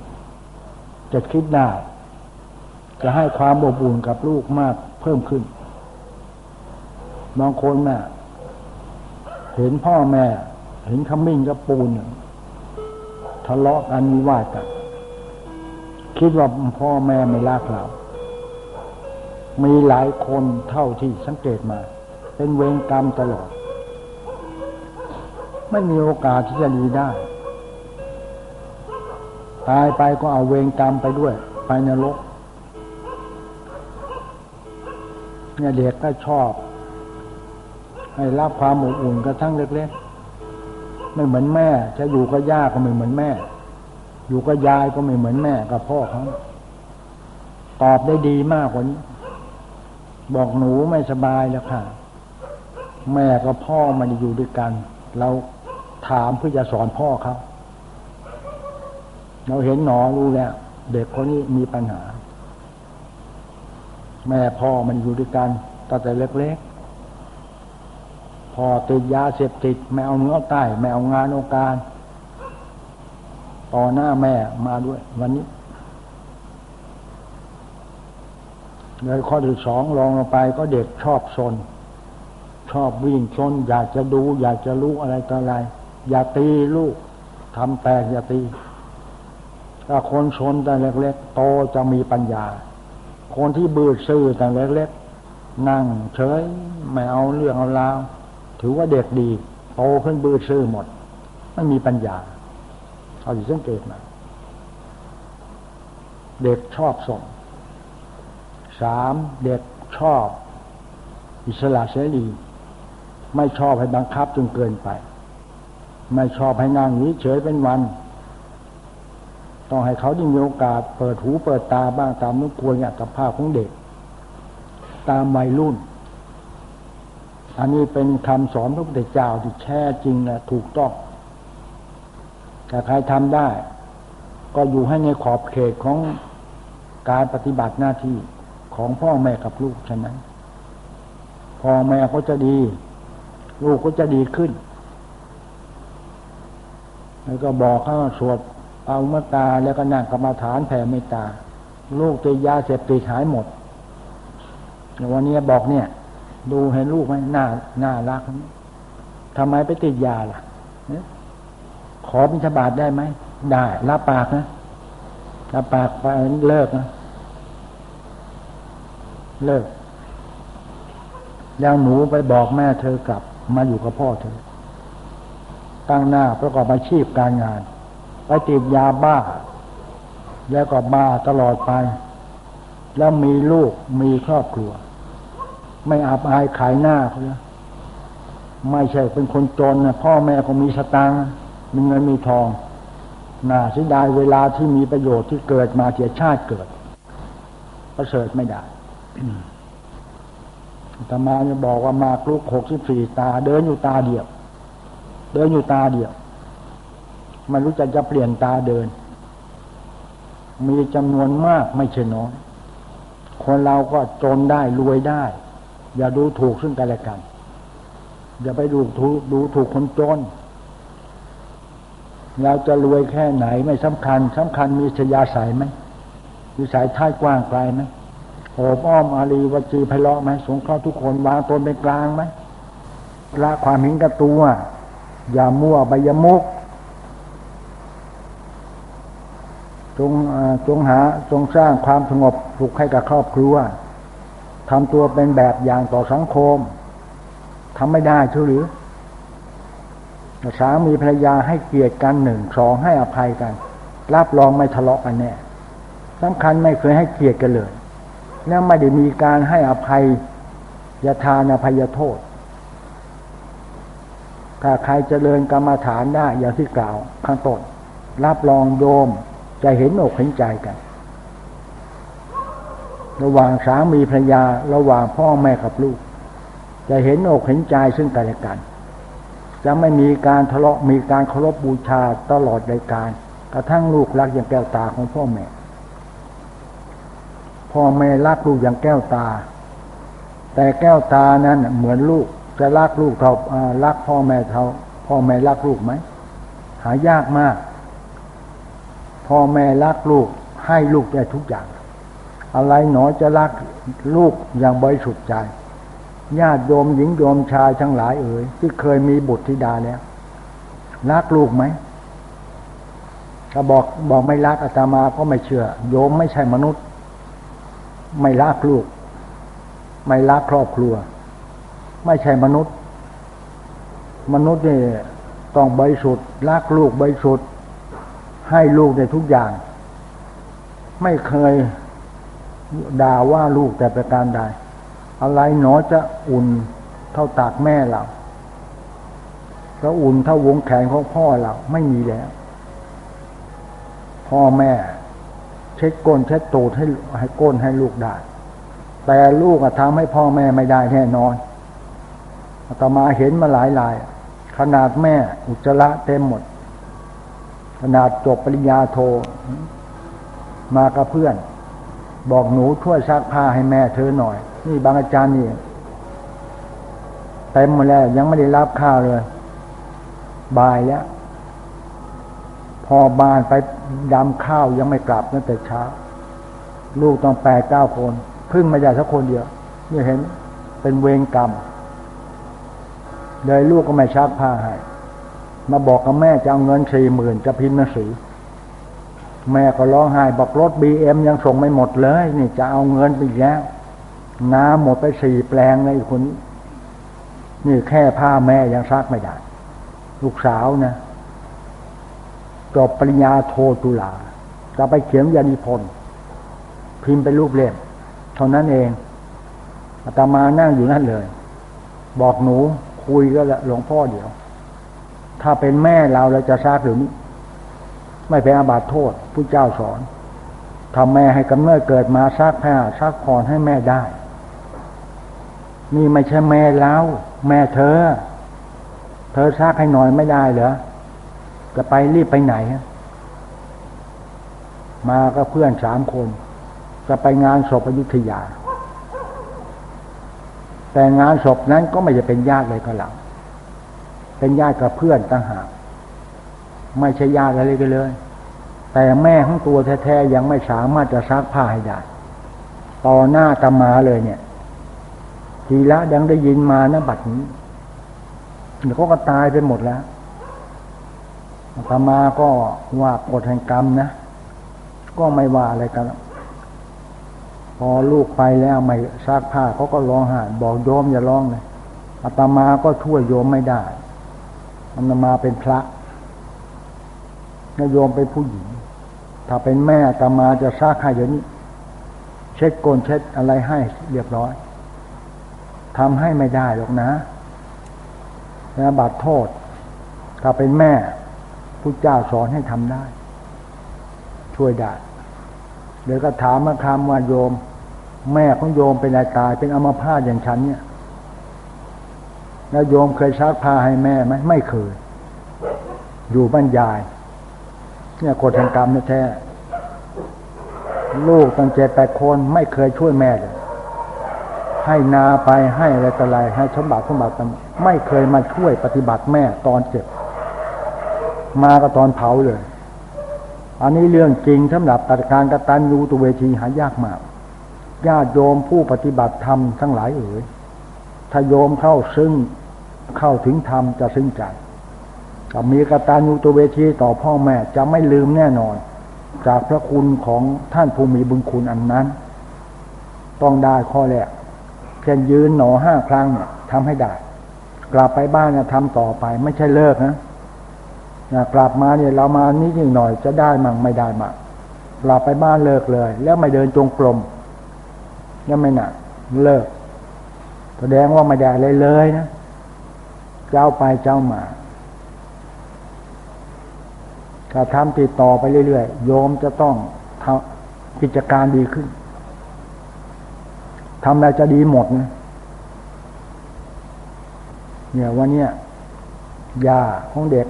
จะคิดได้จะให้ความอบอุ่นกับลูกมากเพิ่มขึ้นบางคนน่ะ เห็นพ่อแม่ เห็นขมิ้นกับปูนทะเลาะกันมีวาดกัน คิดว่าพ่อแม่ไม่รักเรา มีหลายคนเท่าที่สังเกตมา เป็นเวงกรรมตลอด ไม่มีโอกาสที่จะดีได้ ตายไปก็เอาเวรกรรมไปด้วย ไปนรกเนี่ยเด็กก็ชอบ ให้รับความอบอุ่นกระทั่งเล็กๆ ไม่เหมือนแม่ จะอยู่กับย่าก็ไม่เหมือนแม่ อยู่กับยายก็ไม่เหมือนแม่กับพ่อเขาตอบได้ดีมากกว่านี้ บอกหนูไม่สบายแล้วค่ะ แม่กับพ่อมันอยู่ด้วยกัน เราถามเพื่อจะสอนพ่อครับ เราเห็นหนอรู้แล้วเด็กคนนี้มีปัญหา แม่พ่อมันอยู่ด้วยกันตั้งแต่เล็กๆ พ่อติดยาเสพติดแมวเนื้อใต้แมวงานโอกาส ต่อหน้าแม่มาด้วย วันนี้เลยข้อที่สองลองลงไปก็เด็กชอบชนชอบวิ่งชนอยากจะดู อยากจะรู้อะไรต่ออะไร อย่าตีลูกทำแตกอย่าตี ถ้าคนชนแต่เล็กๆโตจะมีปัญญา คนที่บืดซื่อแต่เล็กๆนั่งเฉยไม่เอาเรื่องเอาราวถือว่าเด็กดี โตขึ้นบืดซื่อหมด ไม่มีปัญญา เอาที่สังเกตมา เด็กชอบส่งสามเด็กชอบ อิสระเสรีไม่ชอบให้บังคับจนเกินไป ไม่ชอบให้นั่งนี้เฉยเป็นวัน ต้องให้เขาได้มีโอกาส เปิดหูเปิดตาบ้างตามนุควรเนี่ยกับภาพของเด็ก ตามวัยรุ่น อันนี้เป็นคำสอนพระพุทธเจ้าที่แท้จริงและถูกต้อง แต่ใครทำได้ ก็อยู่ให้ในขอบเขตของการปฏิบัติหน้าที่ของพ่อแม่กับลูกฉะนั้นพ่อแม่ก็จะดี ลูกก็จะดีขึ้น แล้วก็บอกเขาสวดเอาเมื่อตาแล้วก็นั่งกรรมาฐานแผ่เมตตา ลูกติยาเสพติดหายหมดวันนี้บอกเนี่ย ดูเห็นลูกไหมหน้าหน้ารักทำไมไปติดยาล่ะ ขอบิณฑบาตได้ไหม ได้รับปากนะรับปากไปเลิกนะเลิก แล้วหนูไปบอกแม่เธอกลับ มาอยู่กับพ่อเธอ ตั้งหน้าประกอบอาชีพการงาน ไปติดยาบ้า แล้วก็บ้าตลอดไป แล้วมีลูกมีครอบครัว ไม่อับอายขายหน้าเขาเลยไม่ใช่เป็นคนจนนะพ่อแม่ก็มีสตางค์ มีเงินมีทองน่าเสียดายเวลาที่มีประโยชน์ที่เกิดมาเสียชาติเกิดประเสริฐไม่ได้ธรรมาจะบอกว่ามากลุกหกสิบสี่ตา เดินอยู่ตาเดียว เดินอยู่ตาเดียว มันรู้จักจะเปลี่ยนตาเดิน มีจำนวนมากไม่ใช่น้อยคนเราก็จนได้รวยได้ อย่าดูถูกซึ่งกันและกัน อย่าไปดูถูกดูถูกคนจน เราจะรวยแค่ไหนไม่สำคัญสำคัญมีชยาสายไหมมีสายท้ายกว้างไกลไหมโอบอ้อมอารีวจีไพเราะไหมสงเคราะห์ทุกคนวางตนเป็นกลางไหมละความหิงกับตัว อย่ามั่วใบยมุกจงจงหาจงสร้างความสงบสุขให้กับครอบครัวทำตัวเป็นแบบอย่างต่อสังคมทำไม่ได้ใช่หรือ สามีภรรยาให้เกียรติกันหนึ่งสองให้อภัยกัน รับรองไม่ทะเลาะกันแน่สำคัญไม่เคยให้เกียรติกันเลย แล้วไม่ได้มีการให้อภัยยทานอภัยโทษ ถ้าใครจเจริญกรรมฐานได้อย่างที่กล่าวข้างต้นรับรองโยมจะเห็นอกเห็นใจกัน ระหว่างสามีภรรยาระหว่างพ่อแม่กับลูก จะเห็นอกเห็นใจซึ่งกันและกัน จะไม่มีการทะเลาะมีการเคารพบบูชาตลอดรายการ กระทั่งลูกรักอย่างแก้วตาของพ่อแม่ พ่อแม่รักลูกอย่างแก้วตา แต่แก้วตานั้นเหมือนลูก จะรักลูกเท่ารักพ่อแม่เท่าพ่อแม่รักลูกไหมหายากมาก พ่อแม่รักลูกให้ลูกได้ทุกอย่าง อะไรหนอจะรักลูกอย่างบริสุทธิ์ใจ ญาติโยมหญิงโยมชายทั้งหลายเอ๋ยที่เคยมีบุตรธิดาแล้วรักลูกไหมถ้าบอกบอกไม่รักอาตมาก็ไม่เชื่อ โยมไม่ใช่มนุษย์ ไม่รักลูก ไม่รักครอบครัว ไม่ใช่มนุษย์ มนุษย์เนี่ยต้องบริสุทธิ์รักลูกบริสุทธิ์ให้ลูกในทุกอย่าง ไม่เคยด่าว่าลูกแต่ประการใด อะไรหนอจะอุ่นเท่าตากแม่เราก็อุ่นเท่าวงแขนของพ่อเราไม่มีแล้ว พ่อแม่ เช็ดก้นเช็ดตูดให้ให้ก้นให้ลูกได้ แต่ลูกทำให้พ่อแม่ไม่ได้แน่นอนต่อมาเห็นมาหลายหลาย ขนาดแม่ อุจจาระเต็มหมด ขนาดจบปริญญาโท มากับเพื่อน บอกหนูช่วยซักผ้าให้แม่เธอหน่อย นี่บางอาจารย์นี่เต็มหมดแล้วยังไม่ได้รับข้าวเลย บายแล้ว พอบานไปดำข้าวยังไม่กลับตั้งแต่เช้า ลูกต้องแปดเก้าคน พึ่งม่ได้สักคนเดียว นี่เห็นเป็นเวรกรรมเลยลูกก็ไม่ชักผ้าให้มาบอกกับแม่จะเอาเงินสี่หมื่นจะพิมพ์หนังสือ แม่ก็ร้องไห้บอกรถบีเอ็มยังส่งไม่หมดเลย นี่จะเอาเงินไปแล้ว น้ำหมดไปสี่แปลงเลยคนนี้นี่แค่ผ้าแม่ยังซักไม่ได้ ลูกสาวนะจบปริญญาโทตุลา จะไปเขียนยานิพนธ์พิมพ์เป็นรูปเล่มเท่านั้นเองอาตมานั่งอยู่นั่นเลย บอกหนูคุยก็หลวงพ่อเดี๋ยว ถ้าเป็นแม่เราเราจะทราบหรือ ไม่เป็นอาบัติโทษผู้เจ้าสอนทำแม่ให้กำเนิดเกิดมาซักผ้าซักผ่อนให้แม่ได้ นี่ไม่ใช่แม่เราแม่เธอ เธอซักให้หน่อยไม่ได้เหรอจะไปรีบไปไหน มาก็เพื่อนสามคน จะไปงานศพอยุธยา แต่งานศพนั้นก็ไม่จะเป็นญาติเลยกับเราเป็นญาติกับเพื่อนต่างหาก ไม่ใช่ญาติอะไรกันเลย แต่แม่ของตัวแท้ๆยังไม่สามารถจะซักผ้าให้ได้ต่อหน้าตมาเลยเนี่ย ทีละยังได้ยินมานะบัดนี้เดี๋ยวก็ตายไปหมดแล้วตมาก็ว่ากฎแห่งกรรมนะ ก็ไม่ว่าอะไรกัน พอลูกไปแล้วไม่ซักผ้าเขาก็ร้องไห้บอกโยมอย่าร้องเลยอาตมาก็ช่วยโยมไม่ได้อาตมาเป็นพระ โยมเป็นผู้หญิง ถ้าเป็นแม่อามาจะซักให้เดี๋ยวนี้ เช็ดโกนเช็ดอะไรให้เรียบร้อยทำให้ไม่ได้หรอกนะนะบาดโทษ ถ้าเป็นแม่ผู้เจ้าสอนให้ทำได้ ช่วยได้เดี๋ยวก็ถามมาคำว่าโยม แม่ของโยมเป็นอะไรตายเป็นอัมพาตอย่างฉันเนี่ยแล้วโยมเคยซักผ้าให้แม่ไหมไม่เคย อยู่บ้านยาย เนี่ยกฎแห่งกรรมแท้ ลูกตั้งเจ็ดแปดคนไม่เคยช่วยแม่เลยให้นาไปให้อะไรต่ออะไรให้สมบัติสมบัติไม่เคยมาช่วยปฏิบัติแม่ตอนเจ็บ มาก็ตอนเผาเลย อันนี้เรื่องจริงสำหรับตัดการกตัญญูตุเวทีหายากมากญาติโยมผู้ปฏิบัติธรรมทั้งหลายเอ๋ยถ้าโยมเข้าซึ่งเข้าถึงธรรมจะซึ้งใจ ถ้ามีกตัญญูตุเวทีต่อพ่อแม่จะไม่ลืมแน่นอน จากพระคุณของท่านผู้มีบุญคุณอันนั้น ต้องได้ข้อแรกเช่นยืนหนอห้าครั้งเนี่ยทำให้ได้ กลับไปบ้านเนี่ยทำต่อไป ไม่ใช่เลิกนะนะกลับมาเนี่ยเรามานิดหน่อยจะได้มั่งไม่ได้มั่งกลับไปบ้านเลิกเลย แล้วไม่เดินจงกรมยังไม่หนักเลิกแสดงว่าไม่ได้เลยเลยนะ เจ้าไปเจ้ามา ถ้าทำติดต่อไปเรื่อยๆโยมจะต้องทำกิจการดีขึ้นทำอะไรจะดีหมดนะเนี่ยวันเนี้ยยาของเด็ก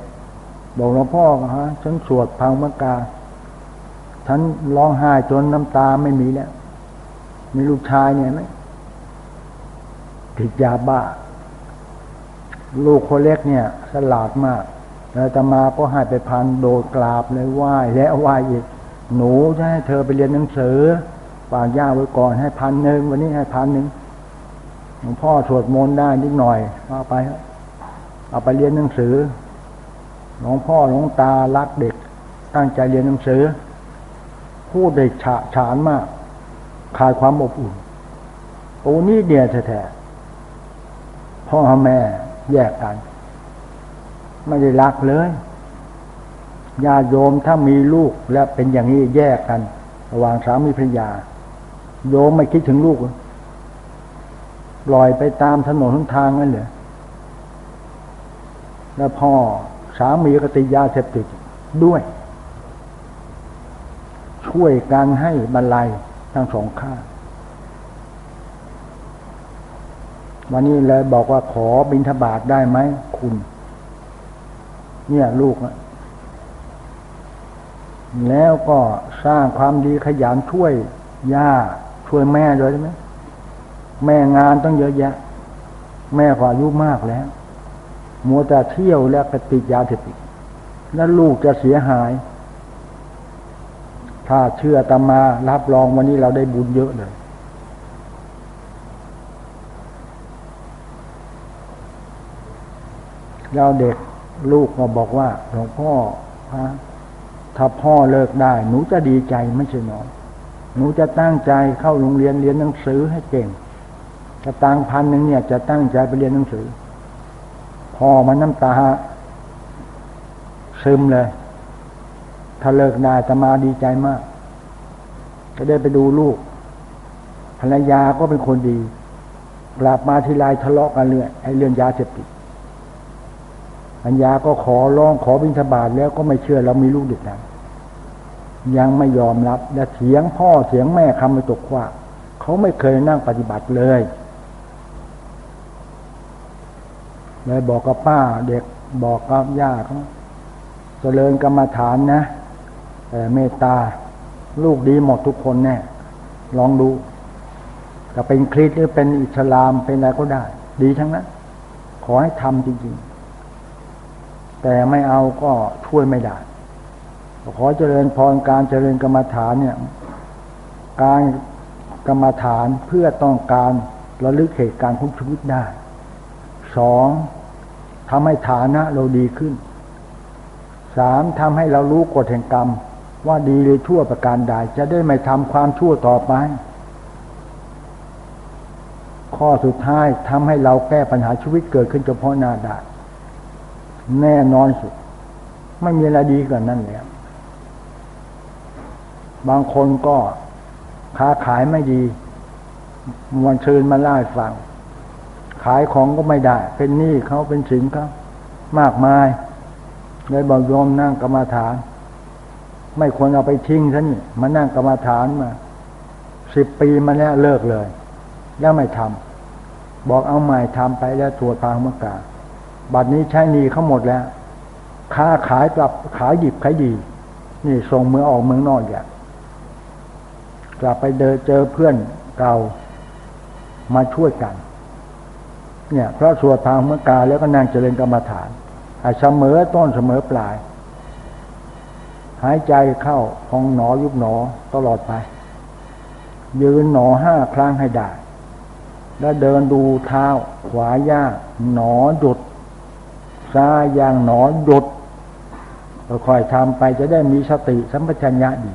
บอกหลวงพ่อฮะฉันสวดพังมกา ฉันร้องไห้จนน้ำตาไม่มีแล้วมีลูกชายเนี่ยไหมติดยาบ้า ลูกคนเล็กเนี่ย สลาดมาก แล้วตมาก็ให้ไปพันโดดกราบเลยไหว้แล้วไหว้อีก หนูจะให้เธอไปเรียนหนังสือฝากย่าไว้ก่อนให้พันหนึ่งวันนี้ให้พันหนึ่งหลวงพ่อสวดมนต์ได้นิดหน่อยเอาไปเอาไปเรียนหนังสือหลวงพ่อหลวงตารักเด็ก ตั้งใจเรียนหนังสือพูดเด็กฉะฉานมาก ขาดความอบอุ่นโอ้นี่เดียแท้ๆพ่อแม่แยกกัน ไม่ได้รักเลยญาโยมถ้ามีลูกและเป็นอย่างนี้แยกกัน ระหว่างสามีภรรยา โยมไม่คิดถึงลูกปล่อยไปตามถนนทุนทางนั่นเหรอแล้วพ่อสามีก็ติดยาเสพติดด้วย ช่วยกันให้บรรลัยทั้งสองข้างวันนี้เลยบอกว่าขอบิณฑบาตได้ไหมคุณ เนี่ยลูกแล้วก็สร้างความดีขยันช่วยย่าช่วยแม่ด้วยใช่ไหมแม่งานต้องเยอะแยะ แม่ก็อายุมากแล้วมัวแต่เที่ยวแล้วไปติดยาเสพติดแล้วลูกจะเสียหาย ถ้าเชื่อตามารับรองวันนี้เราได้บุญเยอะเลย เราเด็ก ลูกมาบอกว่าหลวงพ่อฮะถ้าพ่อเลิกได้ หนูจะดีใจไม่ใช่น้อยหนูจะตั้งใจเข้าโรงเรียนเรียนหนังสือให้เก่งจะตังพันหนึ่งเนี่ย จะตั้งใจไปเรียนหนังสือพ่อมันน้ำตาซึมเลย ถ้าเลิกได้จะมาดีใจมากจะได้ไปดูลูก ภรรยาก็เป็นคนดี กลับมาทีไรทะเลาะกันเรื่องไอ้เรื่องยาเสพติด ภรรยาก็ขอร้องขอบิณฑบาตแล้วก็ไม่เชื่อเรามีลูกเด็กนะยังไม่ยอมรับและเถียงพ่อเถียงแม่คำไม่ตกว่า เขาไม่เคยนั่งปฏิบัติเลยเลยบอกกับป้าเด็กบอกกับย่าเขาเจริญกรรมฐานนะแต่เมตตา ลูกดีหมดทุกคนแน่ลองดูจะเป็นคริสหรือเป็นอิสลามเป็นอะไรก็ได้ ดีทั้งนั้น ขอให้ทำจริง ๆ แต่ไม่เอาก็ช่วยไม่ได้ ขอเจริญพรการเจริญกรรมฐานเนี่ย การกรรมฐานเพื่อต้องการระลึกเหตุการณ์ของชีวิตได้สองทำให้ฐานะเราดีขึ้นสามทำให้เรารู้กฎแห่งกรรม ว่าดีหรือชั่วประการใดจะได้ไม่ทำความชั่วต่อไป ข้อสุดท้ายทำให้เราแก้ปัญหาชีวิตเกิดขึ้นเฉพาะหน้าได้ แน่นอนสุด ไม่มีอะไรดีกว่านั้นแล้วบางคนก็ค้าขายไม่ดีวันเชิญมาล่าฟัง ขายของก็ไม่ได้ เป็นหนี้เขาเป็นสินเขามากมายเลยบอกยอมนั่งกรรมาฐาน ไม่ควรเอาไปทิ้งท่านนี่มานั่งกรรมาฐานมาสิบปีมาแล้วเลิกเลย แล้วไม่ทำบอกเอาใหม่ทำไปแล้วตรวจพางมกา บัดนี้ใช้หนี้เขาหมดแล้ว ค้าขายปรับขายหยิบขายดี นี่ส่งเมืองออกเมืองนอกอย่างกลับไปเดินเจอเพื่อนเก่ามาช่วยกัน เนี่ย พระสวดทางเมื่อกาแล้วก็นางเจริญกรรมฐานให้เสมอต้นเสมอปลาย หายใจเข้าพองหนอยุบหนอตลอดไป ยืนหนอห้าครั้งให้ได้ แล้วเดินดูเท้าขวาย่าหนอหยุด ซายย่างหนอหยุดค่อยๆทำไปจะได้มีสติสัมปชัญญะดี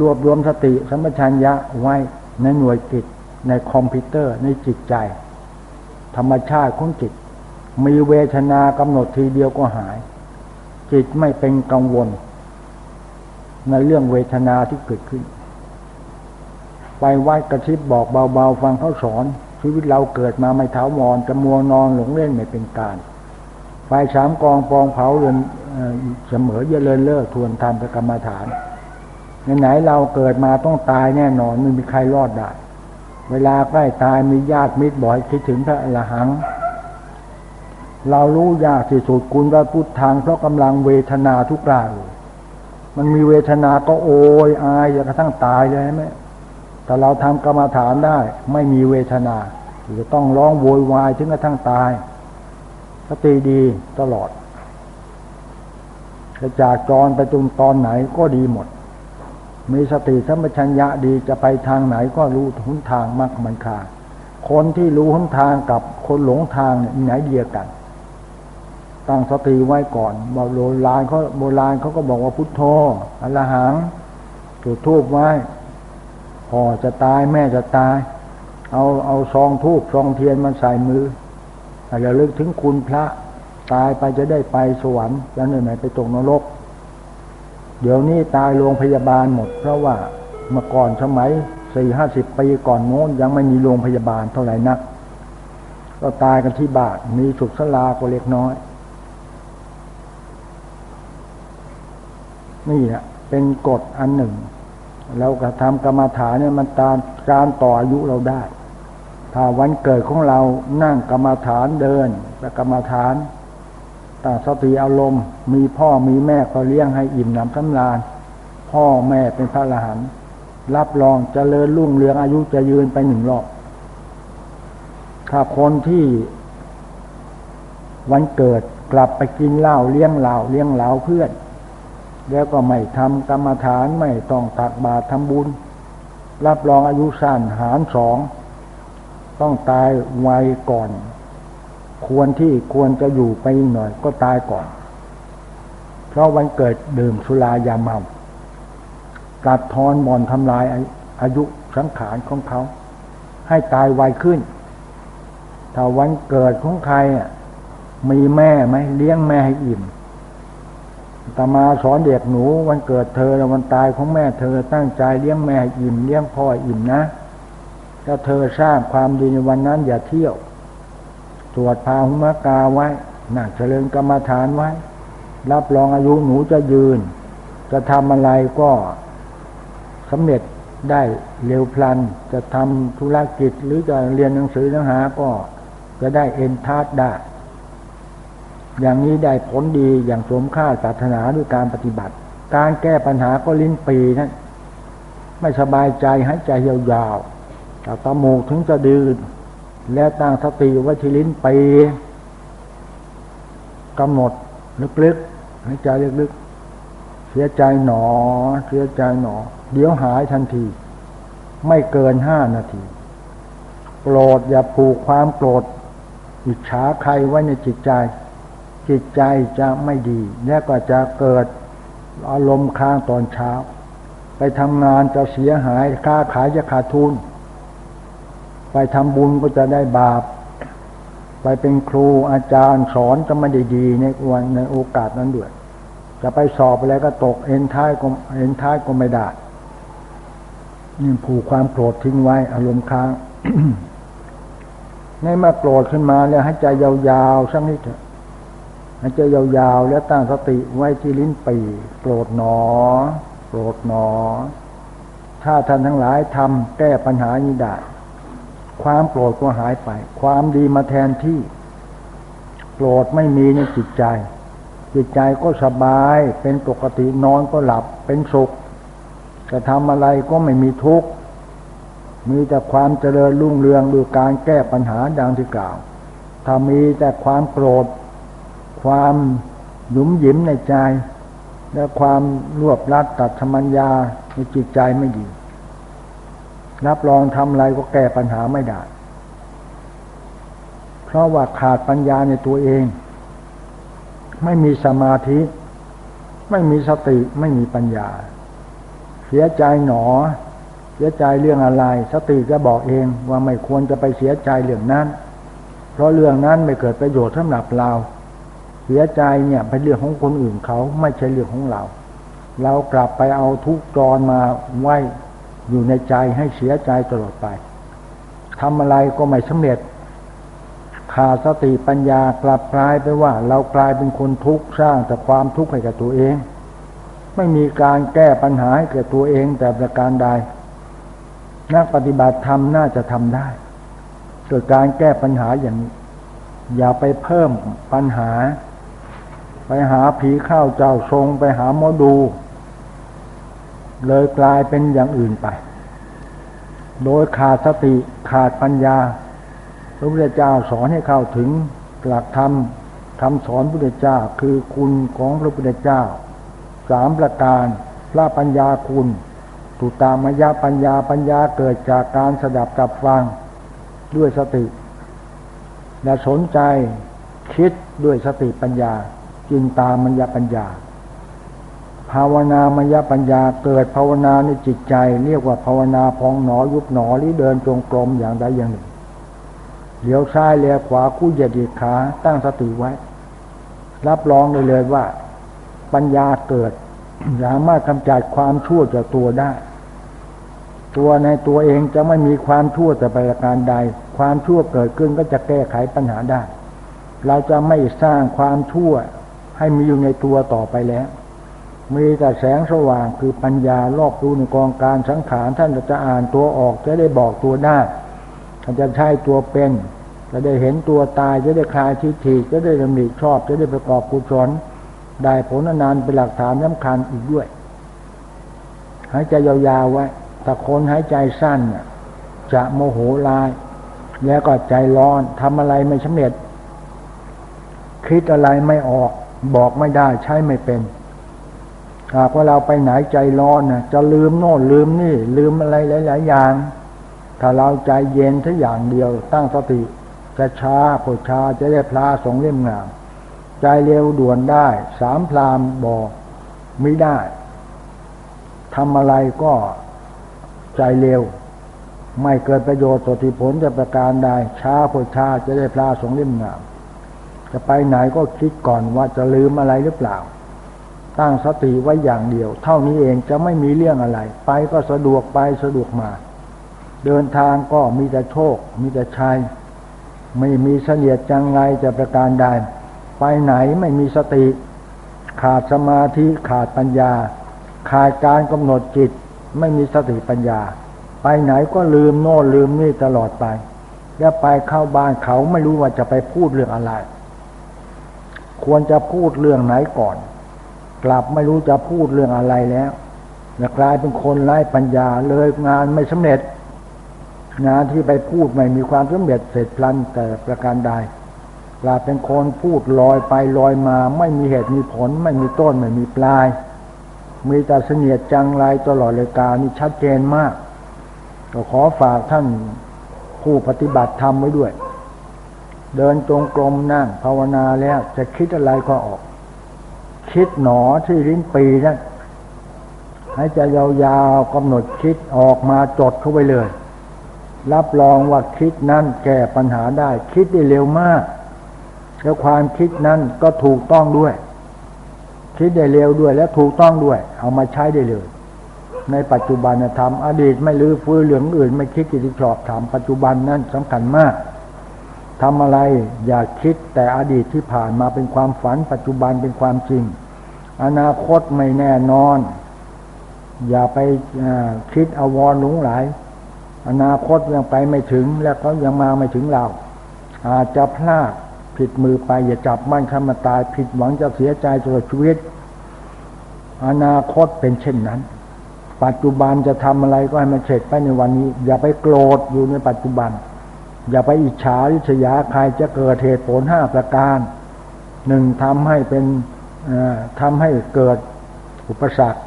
รวบรวมสติสัมปชัญญะไว้ในหน่วยกิจในคอมพิวเตอร์ในจิตใจ ธรรมชาติของจิต มีเวทนากำหนดทีเดียวก็หาย จิตไม่เป็นกังวล ในเรื่องเวทนาที่เกิดขึ้น ไปไหว้กระชิบบอกเบาๆ ฟังเขาสอน ชีวิตเราเกิดมาไม่เท้ามอนจะมัวนอนหลงเล่นไม่เป็นการ ไฟสามกองปองเผาเรือนเสมอเยเลินเลิกทวนทำกรรมฐานไหนเราเกิดมาต้องตายแน่นอนไม่มีใครรอดได้เวลาใกล้ตายมีญาติมิตรบ่อยคิดถึงพระอรหัง เรารู้ยากที่สุดคุณพระพุทธทางเพราะกำลังเวทนาทุกรายมันมีเวทนาก็โอยอายจนกระทั่งตายเลยไหมแต่เราทำกรรมฐานได้ ไม่มีเวทนาจะต้องร้องโวยวายถึงกระทั่งตาย สติดีตลอดจะจากจรไปตรงตอนไหนก็ดีหมด มีสติสัมปชัญญะดีจะไปทางไหนก็รู้ทุนทางมากมันคาคนที่รู้ทุนทางกับคนหลงทางเนี่ยไหนเดียวกัน ตั้งสติไว้ก่อนบอกโบราณเขาโบราณเขาก็บอกว่าพุทโธอรหังจุดทูบไว้พ่อจะตายแม่จะตาย เอาเอาซองทูบซองเทียนมาใส่มือ อย่าลึกถึงคุณพระตายไปจะได้ไปสวรรค์แล้วไหนไปตกนรก เดี๋ยวนี้ตายโรงพยาบาลหมด เพราะว่าเมื่อก่อนสมัยสี่ห้าสิบปีก่อนโน้นยังไม่มีโรงพยาบาลเท่าไหร่นัก ก็ตายกันที่บาทมีสุขสลาก็เล็กน้อย นี่แหละเป็นกฎอันหนึ่ง เราก็ทำกรรมฐานเนี่ยมันตามการต่ออายุเราได้ ถ้าวันเกิดของเรานั่งกรรมฐานเดินแกรรมฐานตั้งสติอารมณ์ มีพ่อมีแม่ก็เลี้ยงให้อิ่มหนำสำราญพ่อแม่เป็นพระอรหันต์รับรองจเจริญรุ่งเรืองอายุจะยืนไปหนึ่งรอบถ้าคนที่วันเกิดกลับไปกินเหล้าเลี้ยงเหล้าเลี้ยงเหล้าเพื่อน แล้วก็ไม่ทำกรรมฐานไม่ต้องตักบาตรทำบุญ รับรองอายุสั้นหารสอง ต้องตายไวก่อน ควรที่ควรจะอยู่ไปหน่อย ก็ตายก่อน เพราะวันเกิดดื่มสุรายาเมากัดทอนบอนทำลายอายุสังขารของเขา ให้ตายไวขึ้น ถ้าวันเกิดของใครมีแม่ไหมเลี้ยงแม่ให้อิ่มตมาสอนเด็กหนู วันเกิดเธอแล้ววันตายของแม่เธอตั้งใจเลี้ยงแม่ให้อิ่มเลี้ยงพ่ออิ่มนะ ถ้าเธอสร้างความดีในวันนั้นอย่าเที่ยว ตรวจพาหุมกาไว้หนักเจริญกรรมฐานไว้ รับรองอายุหนูจะยืน จะทำอะไรก็สำเร็จได้เร็วพลัน จะทำธุรกิจหรือจะเรียนหนังสือหนังหาก็จะได้เอ็นทาร์ได้ อย่างนี้ได้ผลดีอย่างสมค่าศาสนาด้วยการปฏิบัติ การแก้ปัญหาก็ลิ้นปีนั้นไม่สบายใจให้ใจยาวๆ แต่ตมูกถึงจะดื้อแล้วตั้งสติไว้ที่ลิ้นไปกำหนดลึกๆให้ใจลึกๆเสียใจหนอ เสียใจหนอ เดี๋ยวหายทันที ไม่เกินห้านาทีโกรธอย่าผูกความโกรธอิจฉาใครไว้ในจิตใจ จิตใจจะไม่ดีและก็จะเกิดอารมณ์ค้างตอนเช้า ไปทำงานจะเสียหายค้าขายจะขาดทุน ไปทำบุญก็จะได้บาป ไปเป็นครูอาจารย์สอนจะไม่ได้ดีในวันในโอกาสนั้นด้วย จะไปสอบอะไรก็ตกเอ็นท้ายก็เอ็นท้ายก็ไม่ได้นี่ผูกความโกรธทิ้งไว้อารมณ์ค้างในมาโกรธขึ้นมาแล้วให้ใจยาวๆสักนิดเถอะให้ใจยาวๆแล้วตั้งสติไว้ที่ลิ้นปีโกรธหนอ โกรธหนอ ถ้าท่านทั้งหลายทำแก้ปัญหานี้ได้ ความโกรธก็หายไป ความดีมาแทนที่ โกรธไม่มีในจิตใจ จิตใจก็สบาย เป็นปกตินอนก็หลับ เป็นสุข จะทำอะไรก็ไม่มีทุกข์ มีแต่ความเจริญรุ่งเรืองด้วยการแก้ปัญหาดังที่กล่าว ถ้ามีแต่ความโกรธ ความหยุมหยิมในใจ และความรวบรัดตัดธรรมัญญาในจิตใจไม่ดี รับรองทำอะไรก็แก้ปัญหาไม่ได้ เพราะว่าขาดปัญญาในตัวเอง ไม่มีสมาธิ ไม่มีสติไม่มีปัญญา เสียใจหนอ เสียใจเรื่องอะไร สติจะบอกเองว่าไม่ควรจะไปเสียใจเรื่องนั้น เพราะเรื่องนั้นไม่เกิดประโยชน์สำหรับเราเสียใจเนี่ยเป็นเรื่องของคนอื่นเขาไม่ใช่เรื่องของเรา เรากลับไปเอาทุกจรมาไว้ อยู่ในใจให้เสียใจตลอดไปทำอะไรก็ไม่สำเร็จขาดสติปัญญากลับกลายไปว่า เรากลายเป็นคนทุกข์สร้างแต่ความทุกข์ให้กับตัวเอง ไม่มีการแก้ปัญหาให้แก่ตัวเองแต่ประการใด นักปฏิบัติธรรมน่าจะทำได้โดการแก้ปัญหาอย่างนี้ อย่าไปเพิ่มปัญหา ไปหาผีข้าวเจ้าทรงไปหาหมอดู เลยกลายเป็นอย่างอื่นไป โดยขาดสติขาดปัญญา พระพุทธเจ้าสอนให้เข้าถึงหลักธรรมคำสอนพระพุทธเจ้าคือคุณของพระพุทธเจ้าสามประการ พระปัญญาคุณตุตามยาปัญญาปัญญาเกิดจากการสดับกับฟังด้วยสติ และสนใจคิดด้วยสติปัญญาจินตามัญญาปัญญา ภาวนามัญญาปัญญาเกิดภาวนาในจิตใจ เรียกว่าภาวนาพองหนอยุบหนอหรือเดินจงกรมอย่างใดอย่างหนึ่งเหลียวซ้ายเลียวขวาคู่เหยียดขาตั้งสติไว้ รับรองได้เลยว่า ปัญญาเกิดสามารถกำจัดความชั่วจากตัวได้ ตัวในตัวเองจะไม่มีความชั่วแต่ประการใด ความชั่วเกิดขึ้นก็จะแก้ไขปัญหาได้ เราจะไม่สร้างความชั่วให้มีอยู่ในตัวต่อไปแล้ว มีแต่แสงสว่างคือปัญญารอบรู้ในกองการสังขารท่านจะอ่านตัวออกจะได้บอกตัวได้ท่านจะใช้ตัวเป็น จะได้เห็นตัวตายจะได้คลายทิฏฐิจะได้ดำริชอบ จะได้ประกอบกุศลได้ผลนานเป็นหลักฐานสำคัญอีกด้วย หายใจยาวๆไว้แต่คนหายใจสั้นจะโมโหลาย แล้วก็ใจร้อนทำอะไรไม่สำเร็จ คิดอะไรไม่ออก บอกไม่ได้ใช้ไม่เป็น หากว่าเราไปไหนใจร้อนนะจะลืมโน่นลืมนี่ ลืมอะไรหลาย ๆ อย่าง ถ้าเราใจเย็นทั้งอย่างเดียว ตั้งสติจะช้าผช้าจะได้พลาสองเล่มงาม ใจเร็วด่วนได้ สามพรามบอกไม่ได้ทำอะไรก็ใจเร็ว ไม่เกิดประโยชน์สต่อที่ผลจะประการใดช้าพอช้าจะได้พลาสงเล่มงาม จะไปไหนก็คิดก่อนว่าจะลืมอะไรหรือเปล่า ตั้งสติไว้อย่างเดียว เท่านี้เองจะไม่มีเรื่องอะไร ไปก็สะดวกไปสะดวกมา เดินทางก็มีแต่โชค มีแต่ชัยไม่มีเสนียดจังไรจะประการใดไปไหนไม่มีสติ ขาดสมาธิขาดปัญญา ขาดการกำหนดจิต ไม่มีสติปัญญา ไปไหนก็ลืมโน่นลืมนี่ตลอดไป แล้วไปเข้าบ้านเขาไม่รู้ว่าจะไปพูดเรื่องอะไร ควรจะพูดเรื่องไหนก่อน กลับไม่รู้จะพูดเรื่องอะไรแล้วจะกลายเป็นคนไร้ปัญญาเลยงานไม่สำเร็จ งานที่ไปพูดไม่มีความสำเร็จเสร็จพลันแต่ประการใดลาเป็นคนพูดลอยไปลอยมา ไม่มีเหตุมีผล ไม่มีต้นไม่มีปลาย มีแต่เสนียดจังไรตลอดเลยกานี่ชัดเจนมากก็ขอฝากท่านผู้ปฏิบัติธรรมไว้ด้วย เดินตรงกลมนั่งภาวนาแล้วจะคิดอะไรก็ออก คิดหนอที่ลิ้นปีนั่นให้จะยาวๆกำหนดคิดออกมาจดเข้าไปเลย รับรองว่าคิดนั้นแก้ปัญหาได้ คิดได้เร็วมาก แล้วความคิดนั้นก็ถูกต้องด้วย คิดได้เร็วด้วยและถูกต้องด้วย เอามาใช้ได้เลย ในปัจจุบันธรรมอดีตไม่ลือฟื้นเหลืองอื่น ไม่คิดกิจชอบธรรมปัจจุบันนั้นสำคัญมาก ทำอะไรอย่าคิดแต่อดีตที่ผ่านมาเป็นความฝัน ปัจจุบันเป็นความจริง อนาคตไม่แน่นอน อย่าไปคิดอววรหลงไหลอนาคตยังไปไม่ถึง และเขายังมาไม่ถึงเรา อาจจะพลาดผิดมือไป อย่าจับมั่นข้ามาตาย ผิดหวังจะเสียใจตลอดชีวิต อนาคตเป็นเช่นนั้น ปัจจุบันจะทำอะไรก็ให้มันเสร็จไปในวันนี้ อย่าไปโกรธอยู่ในปัจจุบัน อย่าไปอิจฉาริษยาใครจะเกิดเหตุผลห้าประการหนึ่งทำให้เป็นทำให้เกิดอุปสรรค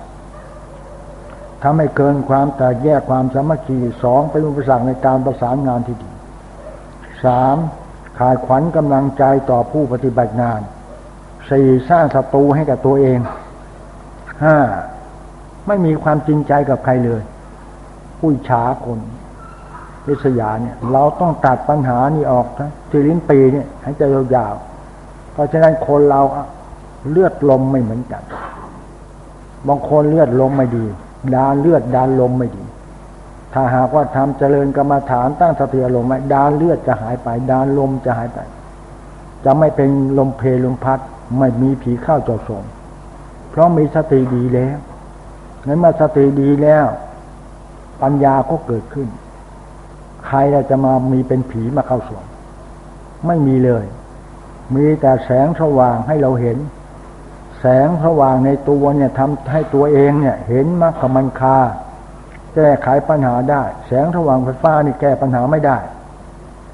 ทำให้เกินความแตกแยกความสามัคคีสองเป็นอุปสรรคในการประสานงานที่ดีสามขาดขวัญกำลังใจต่อผู้ปฏิบัติงานสี่สร้างศัตรูให้กับตัวเองห้าไม่มีความจริงใจกับใครเลยผู้ฉาคน วิสยาเนี่ย เราต้องตัดปัญหานี่ออกนะที่ลิ้นปีเนี่ยให้ใจยาวๆเพราะฉะนั้นคนเราเลือดลมไม่เหมือนกันบางคนเลือดลมไม่ดีดานเลือดดานลมไม่ดี ถ้าหากว่าทำเจริญกรรมฐานตั้งสติอารมณ์ไว้ดานเลือดจะหายไป ดานลมจะหายไป จะไม่เป็นลมเพลลมพัด ไม่มีผีเข้าจอดส่เพราะมีสติดีแล้วนั้นเมื่อสติดีแล้ว ปัญญาก็เกิดขึ้น ใครจะมามีเป็นผีมาเข้าส่งไม่มีเลย มีแต่แสงสว่างให้เราเห็น แสงสว่างในตัวเนี่ยทำให้ตัวเองเนี่ย เห็นมรรคมันคา แก้ไขปัญหาได้ แสงสว่างไฟฟ้านี่แก้ปัญหาไม่ได้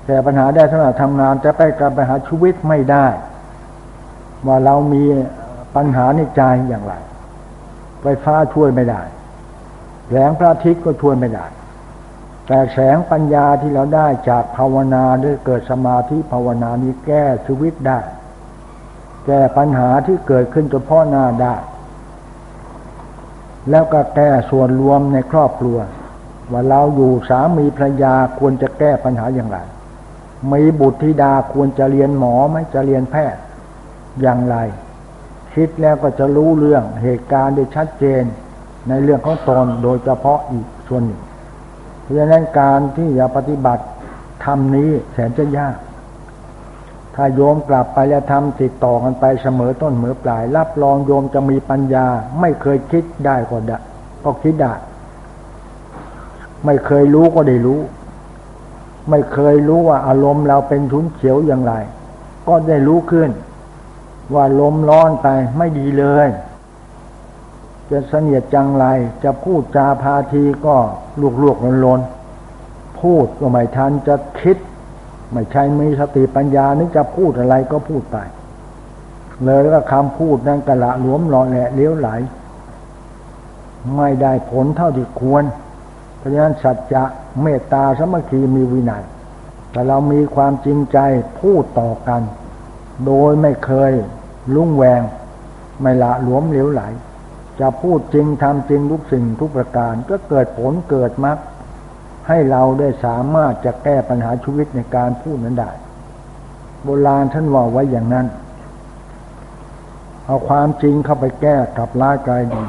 แก้ปัญหาได้สำหรับทำงานแต่ไปการปัญหาชีวิตไม่ได้ ว่าเรามีปัญหาในใจอย่างไร ไฟฟ้าช่วยไม่ได้แสงพระอาทิตย์ก็ช่วยไม่ได้ แต่แสงปัญญาที่เราได้จากภาวนาด้วยเกิดสมาธิภาวนานี้แก้ชีวิตได้ แก้ปัญหาที่เกิดขึ้นเฉพาะหน้าได้ แล้วก็แก้ส่วนรวมในครอบครัว ว่าเราอยู่สามีภรรยาควรจะแก้ปัญหาอย่างไรมีบุตรธิดาควรจะเรียนหมอไหมจะเรียนแพทย์อย่างไร คิดแล้วก็จะรู้เรื่องเหตุการณ์ได้ชัดเจนในเรื่องของตนโดยเฉพาะอีกส่วนหนึ่ง เพราะฉะนั้นการที่จะปฏิบัติทำนี้แสนจะยาก ถ้าโยมกลับไปแล้วทำติดต่อกันไปเสมอต้นเสมอปลาย รับรองโยมจะมีปัญญา ไม่เคยคิดได้ก็ได้ก็คิดได้ ไม่เคยรู้ก็ได้รู้ ไม่เคยรู้ว่าอารมณ์เราเป็นชุนเฉียวอย่างไร ก็ได้รู้ขึ้น ว่าลมร้อนไปไม่ดีเลย จะเสนียดจังไร จะพูดจาพาทีก็ลวกๆลนๆ พูดก็ไม่ทันจะคิด ไม่ใช่มีสติปัญญา นึกจะพูดอะไรก็พูดไป เลยแล้วคำพูดนั้นกระละหลวมหล่อแหละเลี้ยวไหล ไม่ได้ผลเท่าที่ควร เพราะฉะนั้นสัจจะเมตตาสมัคคีมีวินัยแต่เรามีความจริงใจพูดต่อกัน โดยไม่เคยลุ่งแวง ไม่ละหลวมเลี้ยวไหล จะพูดจริงทำจริงทุกสิ่งทุกประการ ก็เกิดผลเกิดมรรคให้เราได้สามารถจะแก้ปัญหาชีวิตในการพูดนั้นได้ โบราณท่านว่าไว้อย่างนั้น เอาความจริงเข้าไปแก้กับร้ายกายดี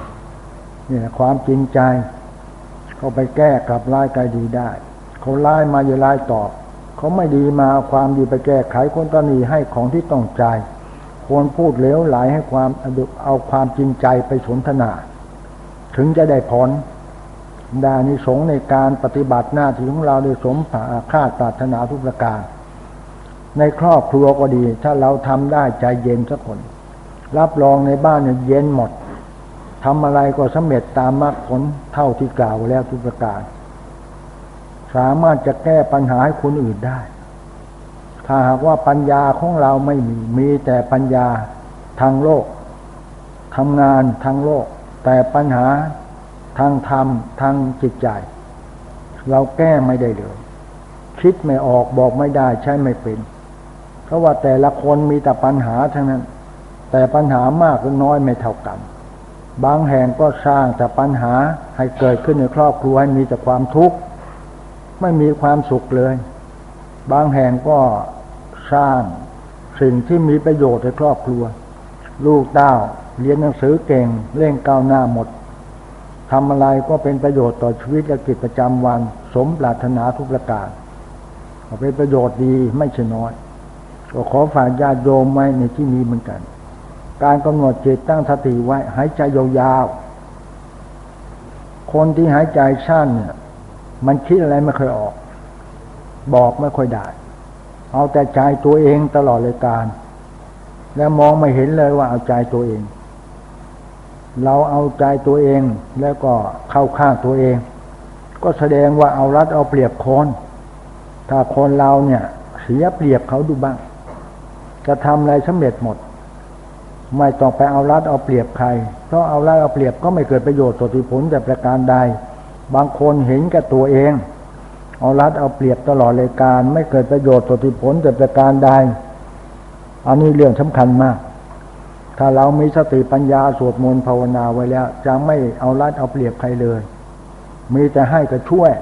นี่ยความจริงใจ เข้าไปแก้กับร้ายกายดีได้เขาไล่มาอย่าไล่ตอบ เขาไม่ดีมาเอาความดีไปแก้ไขคนตนีให้ของที่ต้องใจ ควรพูดเลี้ยวไหลให้ความเอาความจริงใจไปสนทนา ถึงจะได้ผลดานิสงในการปฏิบัติหน้าที่ของเราโดยสมคาดปรารถนาทุกประการ ในครอบครัวก็ดี ถ้าเราทำได้ใจเย็นสักคน รับรองในบ้านเนี่ยเย็นหมดทำอะไรก็สำเร็จตามมรรคผลเท่าที่กล่าวแล้วทุกประการ สามารถจะแก้ปัญหาให้คนอื่นได้ ถ้าหากว่าปัญญาของเราไม่มี มีแต่ปัญญาทางโลกทำงานทางโลก แต่ปัญหาทางธรรมทางจิตใจ เราแก้ไม่ได้เลยคิดไม่ออกบอกไม่ได้ใช้ไม่เป็น เพราะว่าแต่ละคนมีแต่ปัญหาทั้งนั้น แต่ปัญหามากหรือน้อยไม่เท่ากัน บางแห่งก็สร้างแต่ปัญหาให้เกิดขึ้นในครอบครัวให้มีแต่ความทุกข์ไม่มีความสุขเลย บางแห่งก็สร้างสิ่งที่มีประโยชน์ในครอบครัว ลูกเต้าเรียนหนังสือเก่งเล่งก้าวหน้าหมดทำอะไรก็เป็นประโยชน์ต่อชีวิตและกิจประจำวัน สมปรารถนาทุกประการเป็นประโยชน์ดีไม่ใช่น้อยก็ขอฝากญาติโยมไว้ในที่นี้เหมือนกัน การกำหนดจิตตั้งสติไว้หายใจยาวๆคนที่หายใจสั้นเนี่ย มันคิดอะไรไม่เคยออก บอกไม่ค่อยได้ เอาแต่ใจตัวเองตลอดเลยการ แล้วมองไม่เห็นเลยว่าเอาใจตัวเอง เราเอาใจตัวเองแล้วก็เข้าข้างตัวเอง ก็แสดงว่าเอารัดเอาเปรียบคนถ้าคนเราเนี่ย เสียเปรียบเขาดูบ้าง จะทำอะไรสำเร็จหมด ไม่ต้องไปเอารัดเอาเปรียบใคร เพราะเอารัดเอาเปรียบก็ไม่เกิดประโยชน์ต่อที่ผลแต่ประการใด บางคนเห็นกับตัวเอง เอารัดเอาเปรียบตลอดเลยการ ไม่เกิดประโยชน์ต่อที่ผลแต่ประการใดอันนี้เรื่องสำคัญมาก ถ้าเรามีสติปัญญาสวดมนต์ภาวนาไว้แล้ว จะไม่เอารัดเอาเปรียบใครเลย มีแต่ให้ก็ช่วย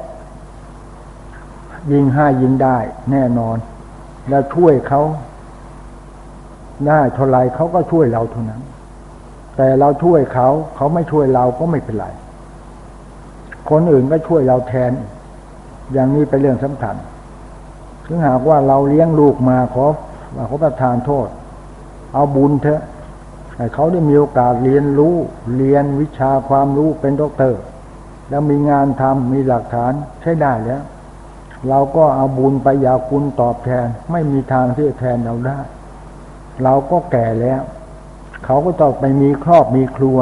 ยิงให้ยิงได้ แน่นอน แล้วช่วยเขาได้เท่าไรเขาก็ช่วยเราเท่านั้น แต่เราช่วยเขา เขาไม่ช่วยเราก็ไม่เป็นไร คนอื่นก็ช่วยเราแทนอ อย่างนี้เป็นเรื่องสำคัญ ถึงหากว่าเราเลี้ยงลูกมาขอขอประทานโทษ เอาบุญเถอะให้เขาได้มีโอกาสเรียนรู้เรียนวิชาความรู้เป็นด็อกเตอร์ แล้วมีงานทำมีหลักฐานใช้ได้แล้ว เราก็เอาบุญไปยาคุณตอบแทน ไม่มีทางที่จะแทนเราได้ เราก็แก่แล้ว เขาก็ต้องไปมีครอบมีครัว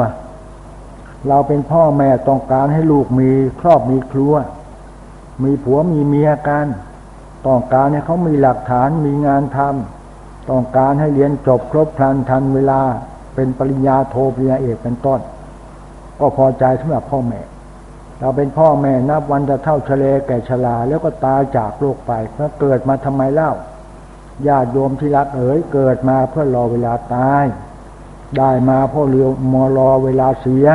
เราเป็นพ่อแม่ต้องการให้ลูกมีครอบมีครัว มีผัวมีเมียกัน ต้องการให้เขามีหลักฐานมีงานทำต้องการให้เรียนจบครบพลันทันเวลาเป็นปริญญาโทปริญญาเอกเป็นต้น ก็พอใจสำหรับพ่อแม่ เราเป็นพ่อแม่นับวันจะเท่าเฉลแก่ชราแล้วก็ตายจากโลกไปเมื่อเกิดมาทำไมเล่าญาติโยมที่รักเอ๋ยเกิดมาเพื่อรอเวลาตาย ได้มาพ่อเรือมอรอเวลาเสีย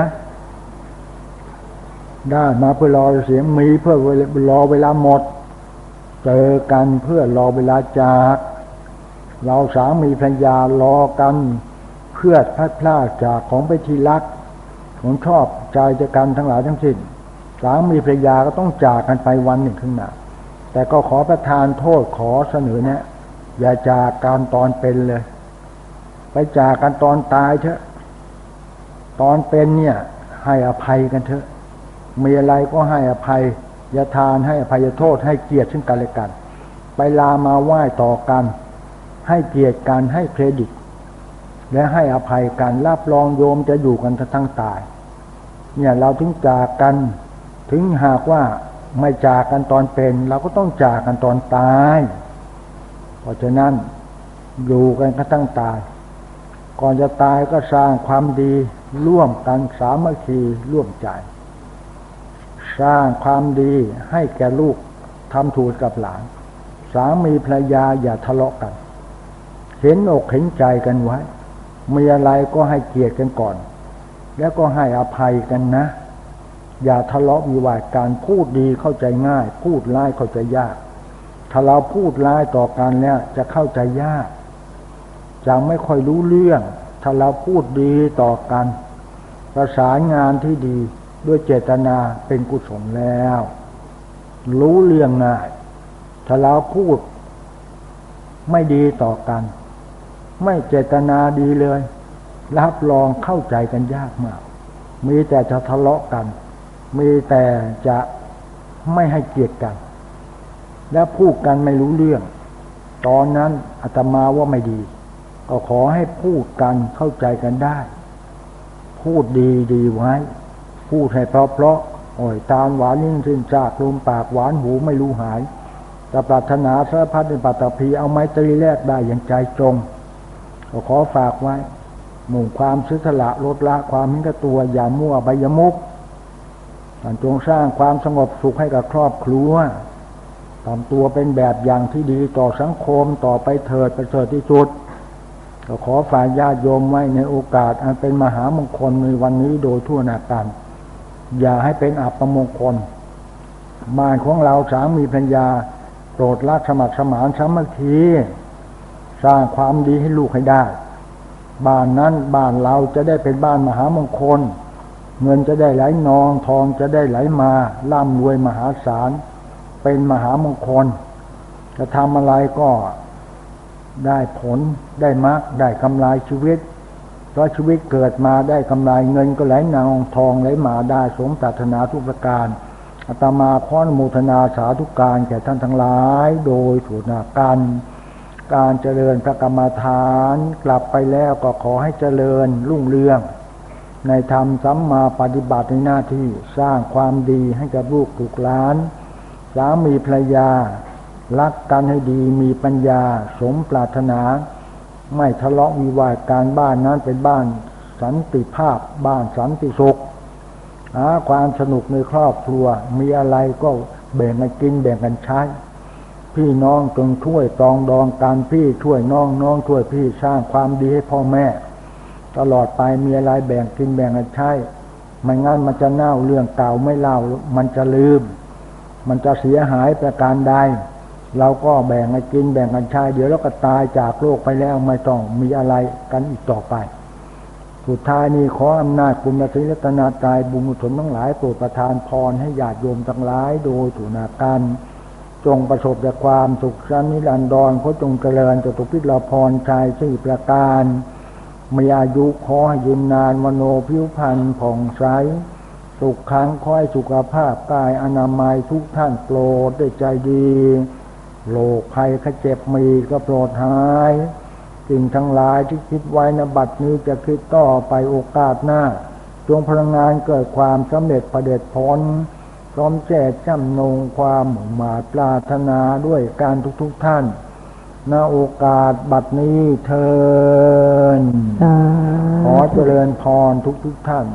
ได้มาเพื่อรอเสียมีเพื่อรอเวลาหมด เจอกันเพื่อรอเวลาจาก เราสามีภรรยารอกัน เพื่อพัดพลาดจากของไปทีรักของชอบใจจะกันทั้งหลายทั้งสิ้นสามีภรรยาก็ต้องจากกันไปวันหนึ่งข้างหน้าแต่ก็ขอประทานโทษขอเสนอเนี่ยอย่าจากการตอนเป็นเลย ไปจากกันตอนตายเถอะ ตอนเป็นเนี่ย ให้อภัยกันเถอะ มีอะไรก็ให้อภัยยาทานให้อภัยโทษให้เกียรติซึ่งกันและกัน ไปลามาไหว้ต่อกัน ให้เกียรติกันให้เครดิต และให้อภัยกันรับรองโยมจะอยู่กันทั้งตาย เนี่ยเราถึงจากกัน ถึงหากว่าไม่จากกันตอนเป็น เราก็ต้องจากกันตอนตาย เพราะฉะนั้นอยู่กันกระทั่งตาย ก่อนจะตายก็สร้างความดีร่วมกันสามัคคีร่วมใจ สร้างความดีให้แก่ลูกทำถูกกับหลาน สามีภรรยาอย่าทะเลาะกัน เห็นอกเห็นใจกันไว้ มีอะไรก็ให้เกียรติกันก่อน แล้วก็ให้อภัยกันนะ อย่าทะเลาะวิวาทการพูดดีเข้าใจง่าย พูดร้ายเข้าใจยาก ถ้าเราพูดร้ายต่อกันแล้วจะเข้าใจยากจะไม่ค่อยรู้เรื่อง ถ้าเราพูดดีต่อกัน ประสานงานที่ดี ด้วยเจตนาเป็นกุศลแล้ว รู้เรื่องง่ายถ้าเราพูด ไม่ดีต่อกัน ไม่เจตนาดีเลย รับรองเข้าใจกันยากมาก มีแต่จะทะเลาะกัน มีแต่จะไม่ให้เกียรติกัน และพูดกันไม่รู้เรื่อง ตอนนั้นอาตมาว่าไม่ดี ก็ขอให้พูดกันเข้าใจกันได้ พูดดีดีไว้ พูดให้เพราะเพราะโอ้ยตาหวานนิ่งสิ้นจากลมปากหวานหูไม่รู้หายแต่ปรารถนาสารพัดในปัตตภีเอาไม้ตรีแรกได้อย่างใจจงก็ขอฝากไว้ หมู่ความเสละลดละความเห็นแก่ตัวอย่ามั่วใบยมุกท่านจงสร้างความสงบสุขให้กับครอบครัวทำตัวเป็นแบบอย่างที่ดีต่อสังคมต่อไปเถิดประเสริฐที่สุดก็ขอฝายญาติโยมไว้ในโอกาสอันเป็นมหามงคลในวันนี้โดยทั่วหน้ากัน อย่าให้เป็นอัปมงคลบ้านของเราสามีภรรยาโปรดรักสมัครสมานสามัคคีสร้างความดีให้ลูกให้ได้ บ้านนั้นบ้านเราจะได้เป็นบ้านมหามงคล เงินจะได้ไหลนองทองจะได้ไหลมาร่ำรวยมหาศาล เป็นมหามงคล จะทำอะไรก็ได้ผลได้มรรคได้กำไรชีวิต เพราะชีวิตเกิดมาได้กำไรเงินก็ไหลนองทองไหลมาได้สมปรารถนาทุกประการอาตมาขออนุโมทนาสาธุการแก่ท่านทั้งหลาย โดยถูกนากันการเจริญพระกรรมฐานกลับไปแล้วก็ขอให้เจริญรุ่งเรือง ในธรรมสัมมาปฏิบัติในหน้าที่สร้างความดีให้กับลูกถูกหลานสามีภรรยา รักกันให้ดีมีปัญญาสมปรารถนา ไม่ทะเลาะวิวาทการบ้านนั้นเป็นบ้านสันติภาพบ้านสันติสุขหาความสนุกในครอบครัว มีอะไรก็แบ่งกันกินแบ่งกันใช้ พี่น้องจงช่วยตองดองการพี่ช่วยน้องน้องช่วยพี่สร้างความดีให้พ่อแม่ ตลอดไปมีอะไรแบ่งกินแบ่งกันใช้ไม่งั้นมันจะเน่าเรื่องเก่าไม่เล่า มันจะลืม มันจะเสียหายประการใด เราก็แบ่งกันกินแบ่งกันใช้เดี๋ยวเราก็ตายจากโลกไปแล้วไม่ต้องมีอะไรกันอีกต่อไป สุดท้ายนี้ขออำนาจคุณพระศรีรัตนาตายบุญกุศลทั้งหลายโปรดประทานพรให้ญาติโยมทั้งหลายโดยถูนาการจงประสบแต่ความสุขสันนิรันดรเขาจงเจริญจตุพิลาพรชัยสี่ประการมีอายุขอให้ยืนนานมโนผิวพรรณผ่องใสสุขขังขอให้สุขภาพกายอนามัยทุกท่านโปรดได้ใจดี โรคภัยขเจ็บมีก็โปรดหายสิ่งทั้งหลายที่คิดไว้ในบัดนี้จะคิดต่อไปโอกาสหน้า จงพลังงานเกิดความสำเร็จประเด็จผลพร้อมแจกจำนงความหมุ่งหมายปรารถนาด้วยการทุกๆทท่านณโอกาสบัดนี้เทินสาขอเจริญพรทุกๆทท่าน